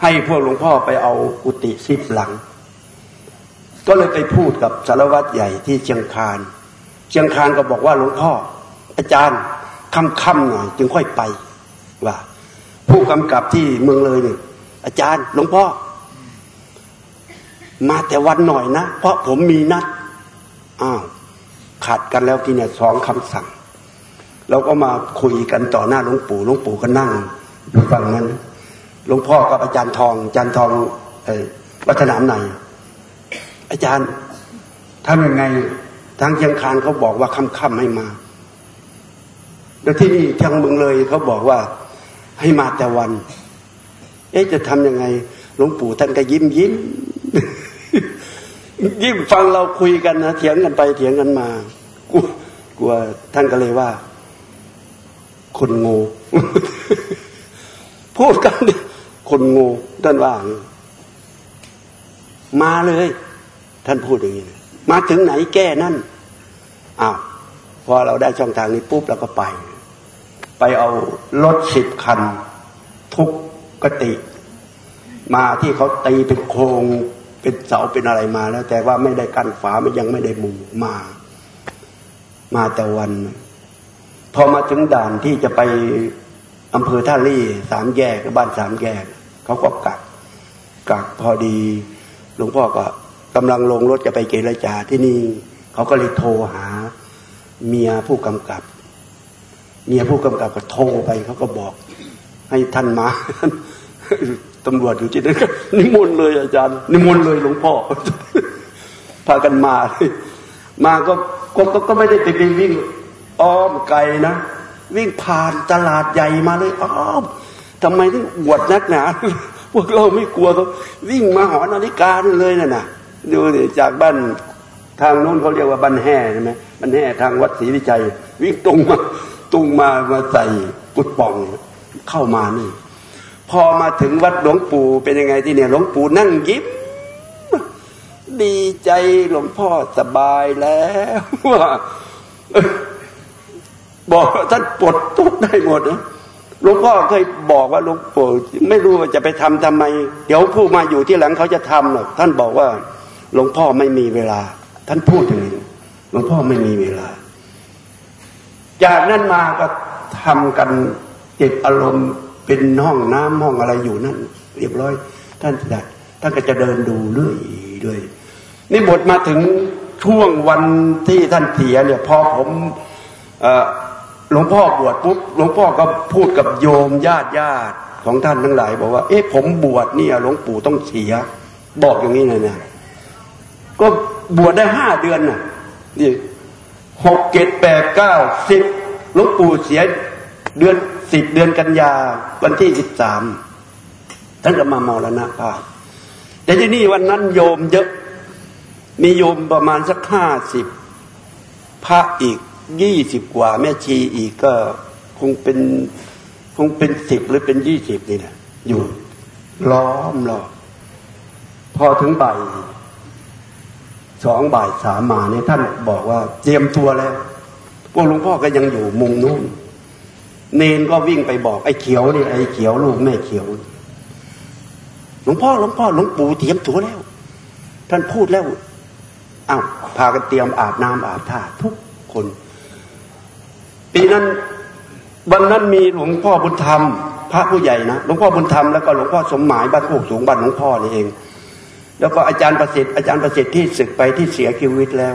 ให้พวกหลวงพ่อไปเอากุฏิสิบหลัง ก็เลยไปพูดกับสารวัตรใหญ่ที่เชียงคาน เชียงคานก็บอกว่าหลวงพ่อ อาจารย์ค่ำๆหน่อยจึงค่อยไปว่า ผู้กำกับที่เมืองเลยเนี่ยอาจารย์หลวงพ่อ มาแต่วันหน่อยนะ เพราะผมมีนัดอ้าวขาดกันแล้วทีเนี่ยสองคำสั่ง เราก็มาคุยกันต่อหน้าหลวงปู่หลวงปู่ก็นั่งอยู่ฝั่งนั้นหลวงพ่อกับอาจารย์ทองอาจารย์ทองวัฒนามใน อาจารย์ทำยังไง ทางเชียงคานเขาบอกว่าค่ำๆให้มา แล้วที่นี่ทางเมืองเลยเขาบอกว่าให้มาแต่วัน เอ๊ะจะทำยังไงหลวงปู่ท่านก็ยิ้มยิ้มยิ้มฟังเราคุยกันนะเถียงกันไปเถียงกันมากลัวกลัวท่านก็เลยว่า คนงูพูดกันคนงูท่านว่ามาเลย ท่านพูดอย่างนี้มาถึงไหนแก้นั่นอ้าวพอเราได้ช่องทางนี้ปุ๊บเราก็ไป ไปเอารถสิบคัน ทุกกติ มาที่เขาตีเป็นโครงเป็นเสาเป็นอะไรมาแล้ว แต่ว่าไม่ได้กั้นฝามันยังไม่ได้มุงมา มาแต่วัน พอมาถึงด่านที่จะไปอำเภอท่าลี่สามแยกบ้านสามแยกเขาก็กักกักพอดีหลวงพ่อก็ กำลังลงรถจะไปเจรจาที่นี่ เขาก็เลยโทรหา เมียผู้กำกับ เมียผู้กำกับก็โทรไปเขาก็บอก ให้ท่านมาตำรวจอยู่ที่นั่นก็นิมนต์เลยอาจารย์ นิมนต์เลยหลวงพ่อพากันมามาก็ก็ก็ไม่ได้ไปวิ่งอ้อมไกลนะ วิ่งผ่านตลาดใหญ่มาเลยอ้อมทำไมถึงอวดนักหนาพวกเราไม่กลัวเขาวิ่งมาหอนาฬิกาเลยน่ะนะ ดูสิจากบ้านทางนู้นเขาเรียกว่าบ้านแห่ใช่ไหมบ้านแห่ทางวัดศรีวิจัย วิ่งตรงมาตรงมามาใส่กุดป่องเข้ามานี่ พอมาถึงวัดหลวงปู่เป็นยังไงที่เนี่ย หลวงปู่นั่งยิ้มดีใจหลวงพ่อสบายแล้วว่าบอกท่านปลดทุกข์ได้หมดนะหลวงพ่อเคยบอกว่าหลวงปู่ไม่รู้ว่าจะไปทำทำไม เดี๋ยวผู้มาอยู่ที่หลังเขาจะทำหรอกท่านบอกว่า หลวงพ่อไม่มีเวลา ท่านพูดอย่างนี้หลวงพ่อไม่มีเวลา จากนั้นมาก็ทำกันเก็บอารมณ์เป็นห้องน้ำห้องอะไรอยู่นั่น เรียบร้อย ท่านดัดท่านก็จะเดินดูเรื่อยเรื่อยนี่บทมาถึงช่วงวันที่ท่านเสียเนี่ยพอผมหลวงพ่อบวชปุ๊บหลวงพ่อก็พูดกับโยมญาติญาติของท่านทั้งหลาย บอกว่า เอ๊ะผมบวชเนี่ยหลวงปู่ต้องเสีย บอกอย่างนี้เลยนะ ก็บวชได้ห้าเดือนน่ะนี่หกเจ็ดแปดเก้าสิบหลวงปู่เสียเดือนสิบเดือนกันยาวันที่สิบสามท่านก็มามรณภาพแต่ที่นี่วันนั้นโยมเยอะ มีโยมประมาณสักห้าสิบพระอีกยี่สิบกว่า แม่ชีอีกก็คงเป็นคงเป็นสิบหรือเป็นยี่สิบนี่แหละอยู่ล้อมรอบพอถึงบ่าย สองบ่ายสามมาเนี่ยท่านบอกว่าเตรียมตัวแล้วพวกหลวงพ่อก็ยังอยู่มุมนู้น เนนก็วิ่งไปบอกไอ้เขียวนี่ไอ้เขียวลูกแม่เขียว หลวงพ่อหลวงพ่อหลวงปู่เตรียมตัวแล้ว ท่านพูดแล้วอ้าวพากันเตรียมอาบน้ำอาบท่าทุกคน ปีนั้นวันนั้นมีหลวงพ่อบุญธรรม พระผู้ใหญ่นะหลวงพ่อบุญธรรมแล้วก็หลวงพ่อสมหมายบ้านโคกสูงบ้านหลวงพ่อนี่เอง แล้วก็อาจารย์ประสิทธิ์อาจารย์ประสิทธิ์ที่ศึกไปที่เสียชีวิตแล้ว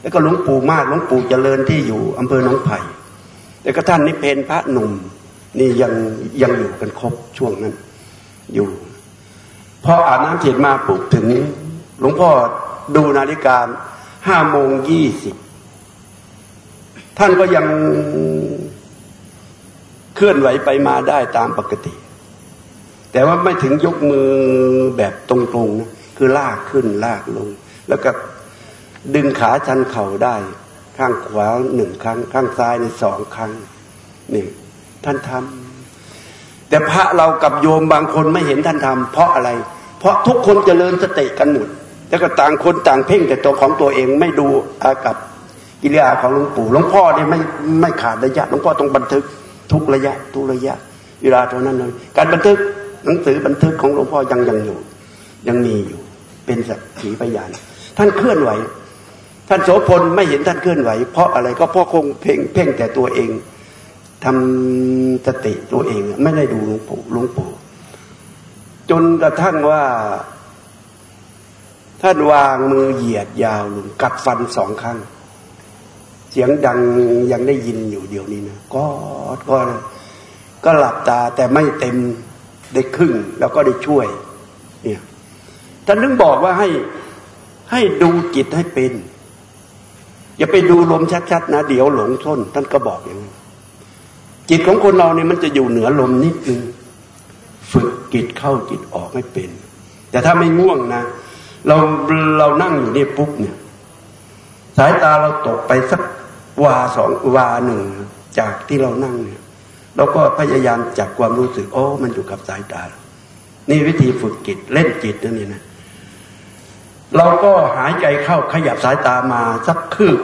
แล้วก็หลวงปู่มากหลวงปู่เจริญที่อยู่อำเภอหนองไผ่แล้วก็ท่านนิเพนพระหนุ่มนี่ยังยังอยู่กันครบช่วงนั้นอยู่พออาบน้ำเสร็จมาปุ๊บถึงหลวงพ่อดูนาฬิกาห้าโมงยี่สิบท่านก็ยังเคลื่อนไหวไปมาได้ตามปกติ แต่ว่าไม่ถึงยกมือแบบตรงๆนะ คือลากขึ้นลากลง แล้วก็ดึงขาชันเข่าได้ ข้างขวาหนึ่งครั้ง ข้างซ้ายในสองครั้งนี่ท่านทำแต่พระเรากับโยมบางคนไม่เห็นท่านทำเพราะอะไร เพราะทุกคนจเจริญสติกันหมดแล้วก็ต่างคนต่างเพ่งแต่ตัวของตัวเองไม่ดูอากับกิริยาของหลวงปู่หลวงพ่อเนี่ยไม่ไม่ขาดระยะหลวงพ่อต้องบันทึกทุกระยะ ทุกระยะ เวลาเท่านั้นเลยการบันทึกหนังสือบันทึกของหลวงพ่อยังยังอยู่ ยังมีอยู่ เป็นสักขีพยาน ท่านเคลื่อนไหว ท่านโสพลไม่เห็นท่านเคลื่อนไหว เพราะอะไรก็เพราะคงเพ่งเพ่งแต่ตัวเองทำสติตัวเอง ไม่ได้ดูหลวงปู่หลวงปู่จนกระทั่งว่าท่านวางมือเหยียดยาวลงกัดฟันสองครั้ง เสียงดังยังได้ยินอยู่เดียวนี้นะก็ก็ก็หลับตาแต่ไม่เต็มได้ครึ่ง แล้วก็ได้ช่วย เนี่ย ท่านนึงบอกว่าให้ให้ดูจิตให้เป็น อย่าไปดูลมชัดๆนะเดี๋ยวหลงท้นท่านก็บอกอย่างนี้จิตของคนเราเนี่ยมันจะอยู่เหนือลมนิดนึงฝึกจิตเข้าจิตออกให้เป็น แต่ถ้าไม่ง่วงนะเราเรานั่งอยู่นี่ปุ๊บเนี่ย สายตาเราตกไปสักวาสองวาหนึ่งจากที่เรานั่งเนี่ยเราก็พยายามจับความรู้สึกโอ้มันอยู่กับสายตา นี่วิธีฝึกจิตเล่นจิตนั่นนี่นะ เราก็หายใจเข้าขยับสายตามาสักคืบ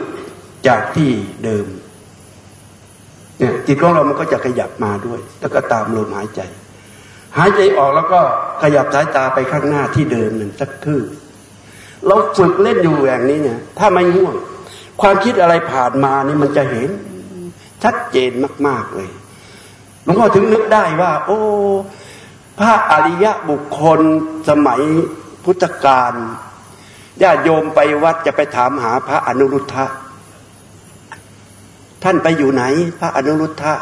จากที่เดิมเนี่ยจิตของเรามันก็จะขยับมาด้วย แล้วก็ตามลมหายใจ หายใจออกแล้วก็ขยับสายตาไปข้างหน้าที่เดิมหนึ่งสักคืบเราฝึกเล่นอยู่อย่างนี้เนี่ย ถ้าไม่ง่วง ความคิดอะไรผ่านมานี่มันจะเห็นชัดเจนมาก ๆเลยหลวงพ่อถึงนึกได้ว่า โอ้พระอริยะบุคคลสมัยพุทธกาล ญาติโยมไปวัดจะไปถามหาพระอนุรุทธะ ท่านไปอยู่ไหน พระอนุรุทธะ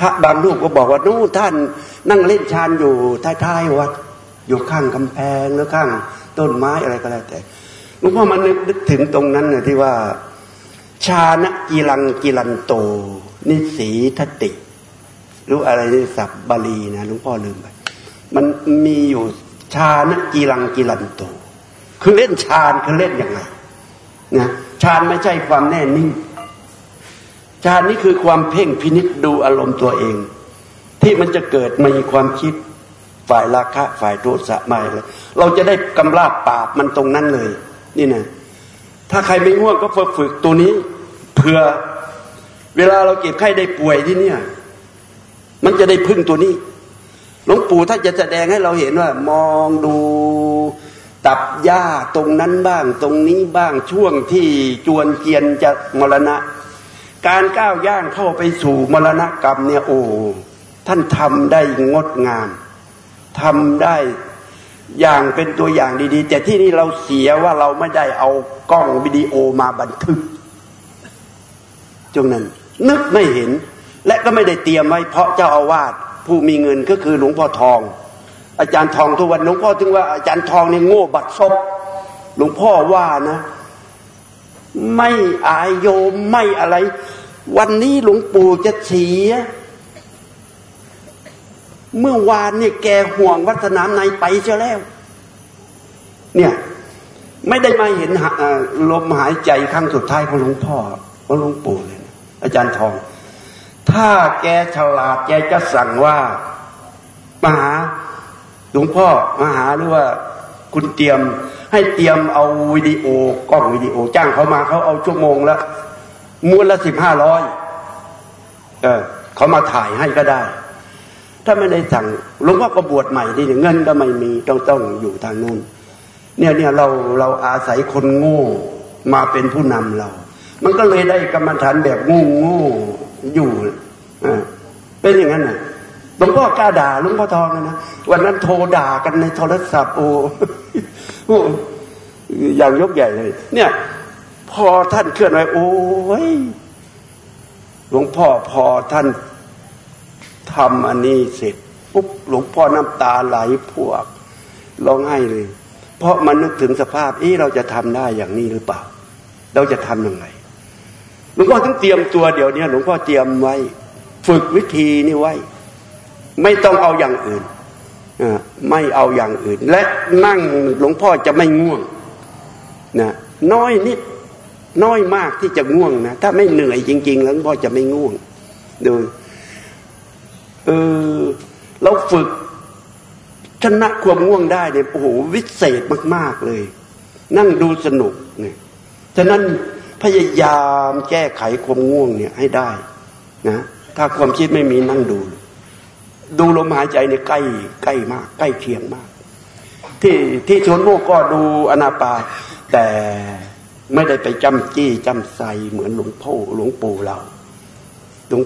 พระบางรูปก็บอกว่านู่นท่านนั่งเล่นฌานอยู่ท้ายๆวัด อยู่ข้างกำแพงหรือข้าง ต้นไม้อะไรก็แล้วแต่หลวงพ่อมันนึกถึงตรงนั้นนะที่ว่า ชาณกีรังกีรันโต นิสีทติรู้อะไรในศัพท์บาลีนะหลวงพ่อลืมไป มันมีอยู่ชาณกีรังกีรันโต คือเล่นฌานคือเล่นยังไงนะฌานไม่ใช่ความแน่นิ่งฌานนี้คือความเพ่งพินิษดูอารมณ์ตัวเอง ที่มันจะเกิดมีความคิดฝ่ายราคะฝ่ายโทสะไมาเลยเราจะได้กำราบปราบมันตรงนั้นเลย นี่นะถ้าใครไม่ง่วงก็ฝึกตัวนี้เผื่อเวลาเราเก็บไข้ได้ป่วยที่เนี่ย มันจะได้พึ่งตัวนี้หลวงปู่ถ้าจะแสดงให้เราเห็นว่า มองดู ตับหญ้าตรงนั้นบ้าง ตรงนี้บ้างช่วงที่จวนเกียนจะมรณะ การก้าวย่างเข้าไปสู่มรณะกรรมเนี่ยโอ้ท่านทำได้งดงามทำได้อย่างเป็นตัวอย่างดีๆ แต่ที่นี่เราเสียว่าเราไม่ได้เอากล้องวิดีโอมาบันทึกจงนั้น นึกไม่เห็น และก็ไม่ได้เตรียมไว้เพราะเจ้าอาวาสผู้มีเงินก็คือหลวงพ่อทอง อาจารย์ทองทุกวันหลวงพ่อถึงว่าอาจารย์ทองนี่โง่บัดซบหลวงพ่อว่านะ ไม่อายโยมไม่อะไร วันนี้หลวงปู่จะเสียเมื่อวานเนี่ยแกห่วงวัฒนามในไปเสียแล้ว เนี่ย ไม่ได้มาเห็นลมหายใจครั้งสุดท้ายของหลวงพ่อของหลวงปู่เลยอาจารย์ทอง ถ้าแกฉลาดแกจะสั่งว่ามาหา ลวงพ่อมาหาหรือว่าคุณเตรียมให้เตรียมเอาวิดีโอกล้องวิดีโอ จ้างเขามาเขาเอาชั่วโมงละมูลละสิบห้าร้อยเออเขามาถ่ายให้ก็ได้ ถ้าไม่ได้สั่งหลวงพ่อก็บวชใหม่ดิเงินก็ไม่มีต้องต้องอยู่ทางนู้นเนี่ยเนี่ยเราเราอาศัยคนโง่มาเป็นผู้นำเรา มันก็เลยได้กรรมฐานแบบงูงูอยู่อ่าเป็นอย่างนั้นน่ะ หลวงพ่อกล้าด่าหลวงพ่อทองนะวันนั้นโทรด่ากันในโทรศัพท์โอ้อย่างยกใหญ่เลย เนี่ย พอท่านเคลื่อนไหวโอ้ยหลวงพ่อพอท่านทำอันนี้เสร็จปุ๊บหลวงพ่อน้ำตาไหลพวกร้องไห้เลย เพราะมันนึกถึงสภาพเอ๊เราจะทำได้อย่างนี้หรือเปล่า เราจะทำยังไงหลวงพ่อต้องเตรียมตัวเดี๋ยวนี้หลวงพ่อเตรียมไว้ ฝึกวิธีนี้ไว้ ไม่ต้องเอาอย่างอื่นไม่เอาอย่างอื่น และนั่งหลวงพ่อจะไม่ง่วงนะน้อยนิดน้อยมากที่จะง่วงนะถ้าไม่เหนื่อยจริง ๆ หลวงพ่อจะไม่ง่วงดูเออเราฝึกชนะความง่วงได้เนี่ยโอ้โหวิเศษมาก ๆเลย นั่งดูสนุกเนี่ยฉะนั้นพยายามแก้ไขความง่วงเนี่ยให้ได้นะถ้าความคิดไม่มีนั่งดู ดูลมหายใจเนี่ยใกล้ใกล้มาก ใกล้เคียงมาก ที่ที่ชนโมกก็ดูอนาปา แต่ไม่ได้ไปจำจี้จำใสเหมือนหลวงพ่อหลวงปู่เราหลวง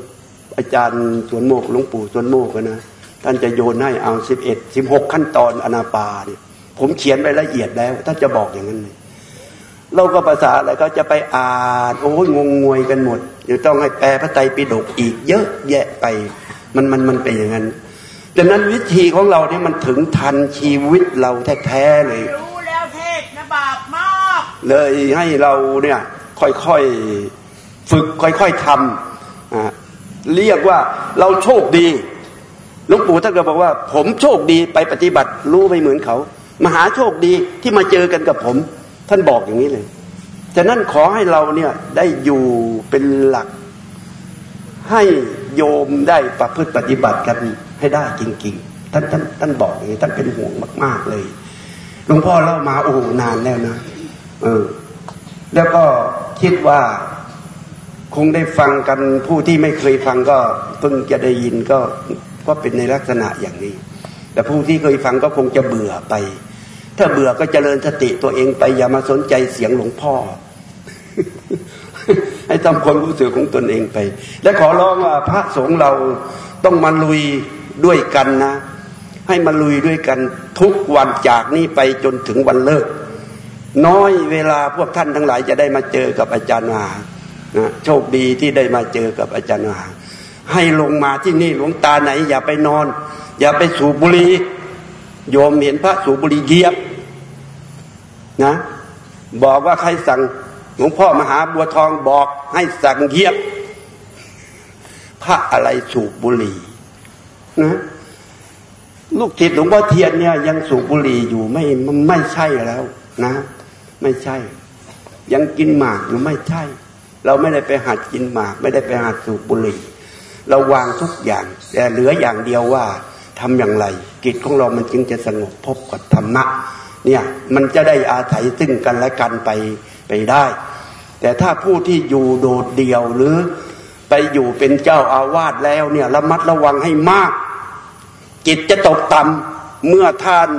อาจารย์สวนโมกหลวงปู่สวนโมกนะท่านจะโยนให้เอาสิบเอ็ดสิบหกขั้นตอนอนาปาเนี่ยผมเขียนไปละเอียดแล้วท่านจะบอกอย่างนั้นเลยเราก็ภาษาอะไรก็จะไปอ่านโอ้ยงงงวยกันหมดเดี๋ยวต้องให้แปลพระไตรปิฎกอีกเยอะแยะไป มันมันมันเป็นอย่างนั้นดังนั้นวิธีของเราเนี่ยมันถึงทันชีวิตเราแท้ๆเลย รู้แล้วเทศนะบาปมาก เลยให้เราเนี่ยค่อยๆฝึกค่อยๆทำอ่าเรียกว่าเราโชคดีหลวงปู่ท่านก็บอกว่า ผมโชคดีไปปฏิบัติรู้ไม่เหมือนเขา มหาโชคดีที่มาเจอกันกับผม ท่านบอกอย่างนี้เลยฉะนั้นขอให้เราเนี่ยได้อยู่เป็นหลัก ให้โยมได้ประพฤติปฏิบัติกันให้ได้จริง ๆ ท่านท่านท่านบอกอย่างนี้ท่านเป็นห่วงมาก ๆเลยหลวงพ่อเล่ามาโอ้นานแล้วนะเออ แล้วก็คิดว่าคงได้ฟังกันผู้ที่ไม่เคยฟังก็เพิ่งจะได้ยินก็ก็เป็นในลักษณะอย่างนี้ แต่ผู้ที่เคยฟังก็คงจะเบื่อไป ถ้าเบื่อก็เจริญสติตัวเองไปอย่ามาสนใจเสียงหลวงพ่อ ให้ทำความรู้สึกของตนเองไป และขอร้องว่าพระสงฆ์เราต้องมาลุยด้วยกันนะ ให้มาลุยด้วยกันทุกวันจากนี้ไปจนถึงวันเลิก น้อยเวลาพวกท่านทั้งหลายจะได้มาเจอกับอาจารย์มานะโชคดีที่ได้มาเจอกับอาจารย์มหาให้ลงมาที่นี่หลวงตาไหน อย่าไปนอน อย่าไปสูบบุหรี่โยมเห็นพระสูบบุหรี่เยียบนะ บอกว่าใครสั่ง หลวงพ่อมหาบัวทองบอกให้สั่งเยียบพระอะไรสูบบุหรี่นะลูกจิตหลวงพ่อเทียนเนี่ย ยังสูบบุหรี่อยู่ไม่ไม่ใช่แล้วนะ ไม่ใช่ ยังกินหมากอยู่ไม่ใช่ เราไม่ได้ไปหัดกินหมาก ไม่ได้ไปหัดสูบบุหรี่เราวางทุกอย่าง แต่เหลืออย่างเดียวว่าทำอย่างไร กิจของเรามันจึงจะสงบพบกับธรรมะเนี่ย มันจะได้อาศัยซึ่งกันและกันไป ไปได้ แต่ถ้าผู้ที่อยู่โดดเดี่ยวหรือไปอยู่เป็นเจ้าอาวาสแล้วเนี่ยระมัดระวังให้มาก จิตจะตกต่ำเมื่อท่าน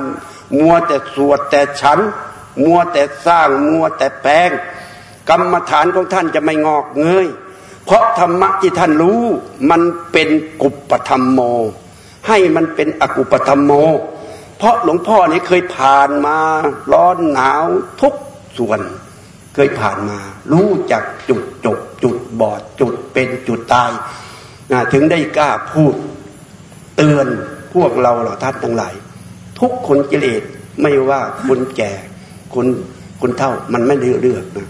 มัวแต่สวดแต่ฉัน มัวแต่สร้างมัวแต่แปลง กรรมฐานของท่านจะไม่งอกเงยเพราะธรรมะที่ท่านรู้มันเป็นกุปธรรมโม ให้มันเป็นอกุปธรรมโม เพราะหลวงพ่อนี่เคยผ่านมาร้อนหนาวทุกส่วน เคยผ่านมา รู้จักจุดจบ จุดบอด จุดเป็นจุดตายนะถึงได้กล้าพูดเตือนพวกเราเหล่าท่านทั้งหลาย ทุกคนกิเลสไม่ว่าคนแก่คนคนเท่ามันไม่เลือกนะ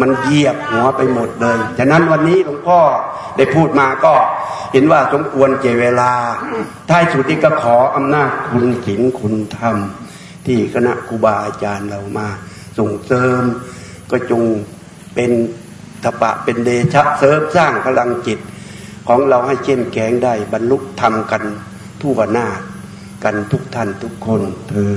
มันเหยียบหัวไปหมดเลยฉะนั้นวันนี้หลวงพ่อได้พูดมาก็เห็นว่าสมควรเจเวลา ท้ายสุดที่ก็ขออำนาจคุณศีลคุณธรรม ที่คณะครูบาอาจารย์เรามาส่งเสริม ก็จงเป็นตปะเป็นเดชะเสริมสร้างพลังจิต ของเราให้เข้มแข็งได้บรรลุธรรมกันทั่วหน้า กันทุกท่านทุกคนเธอ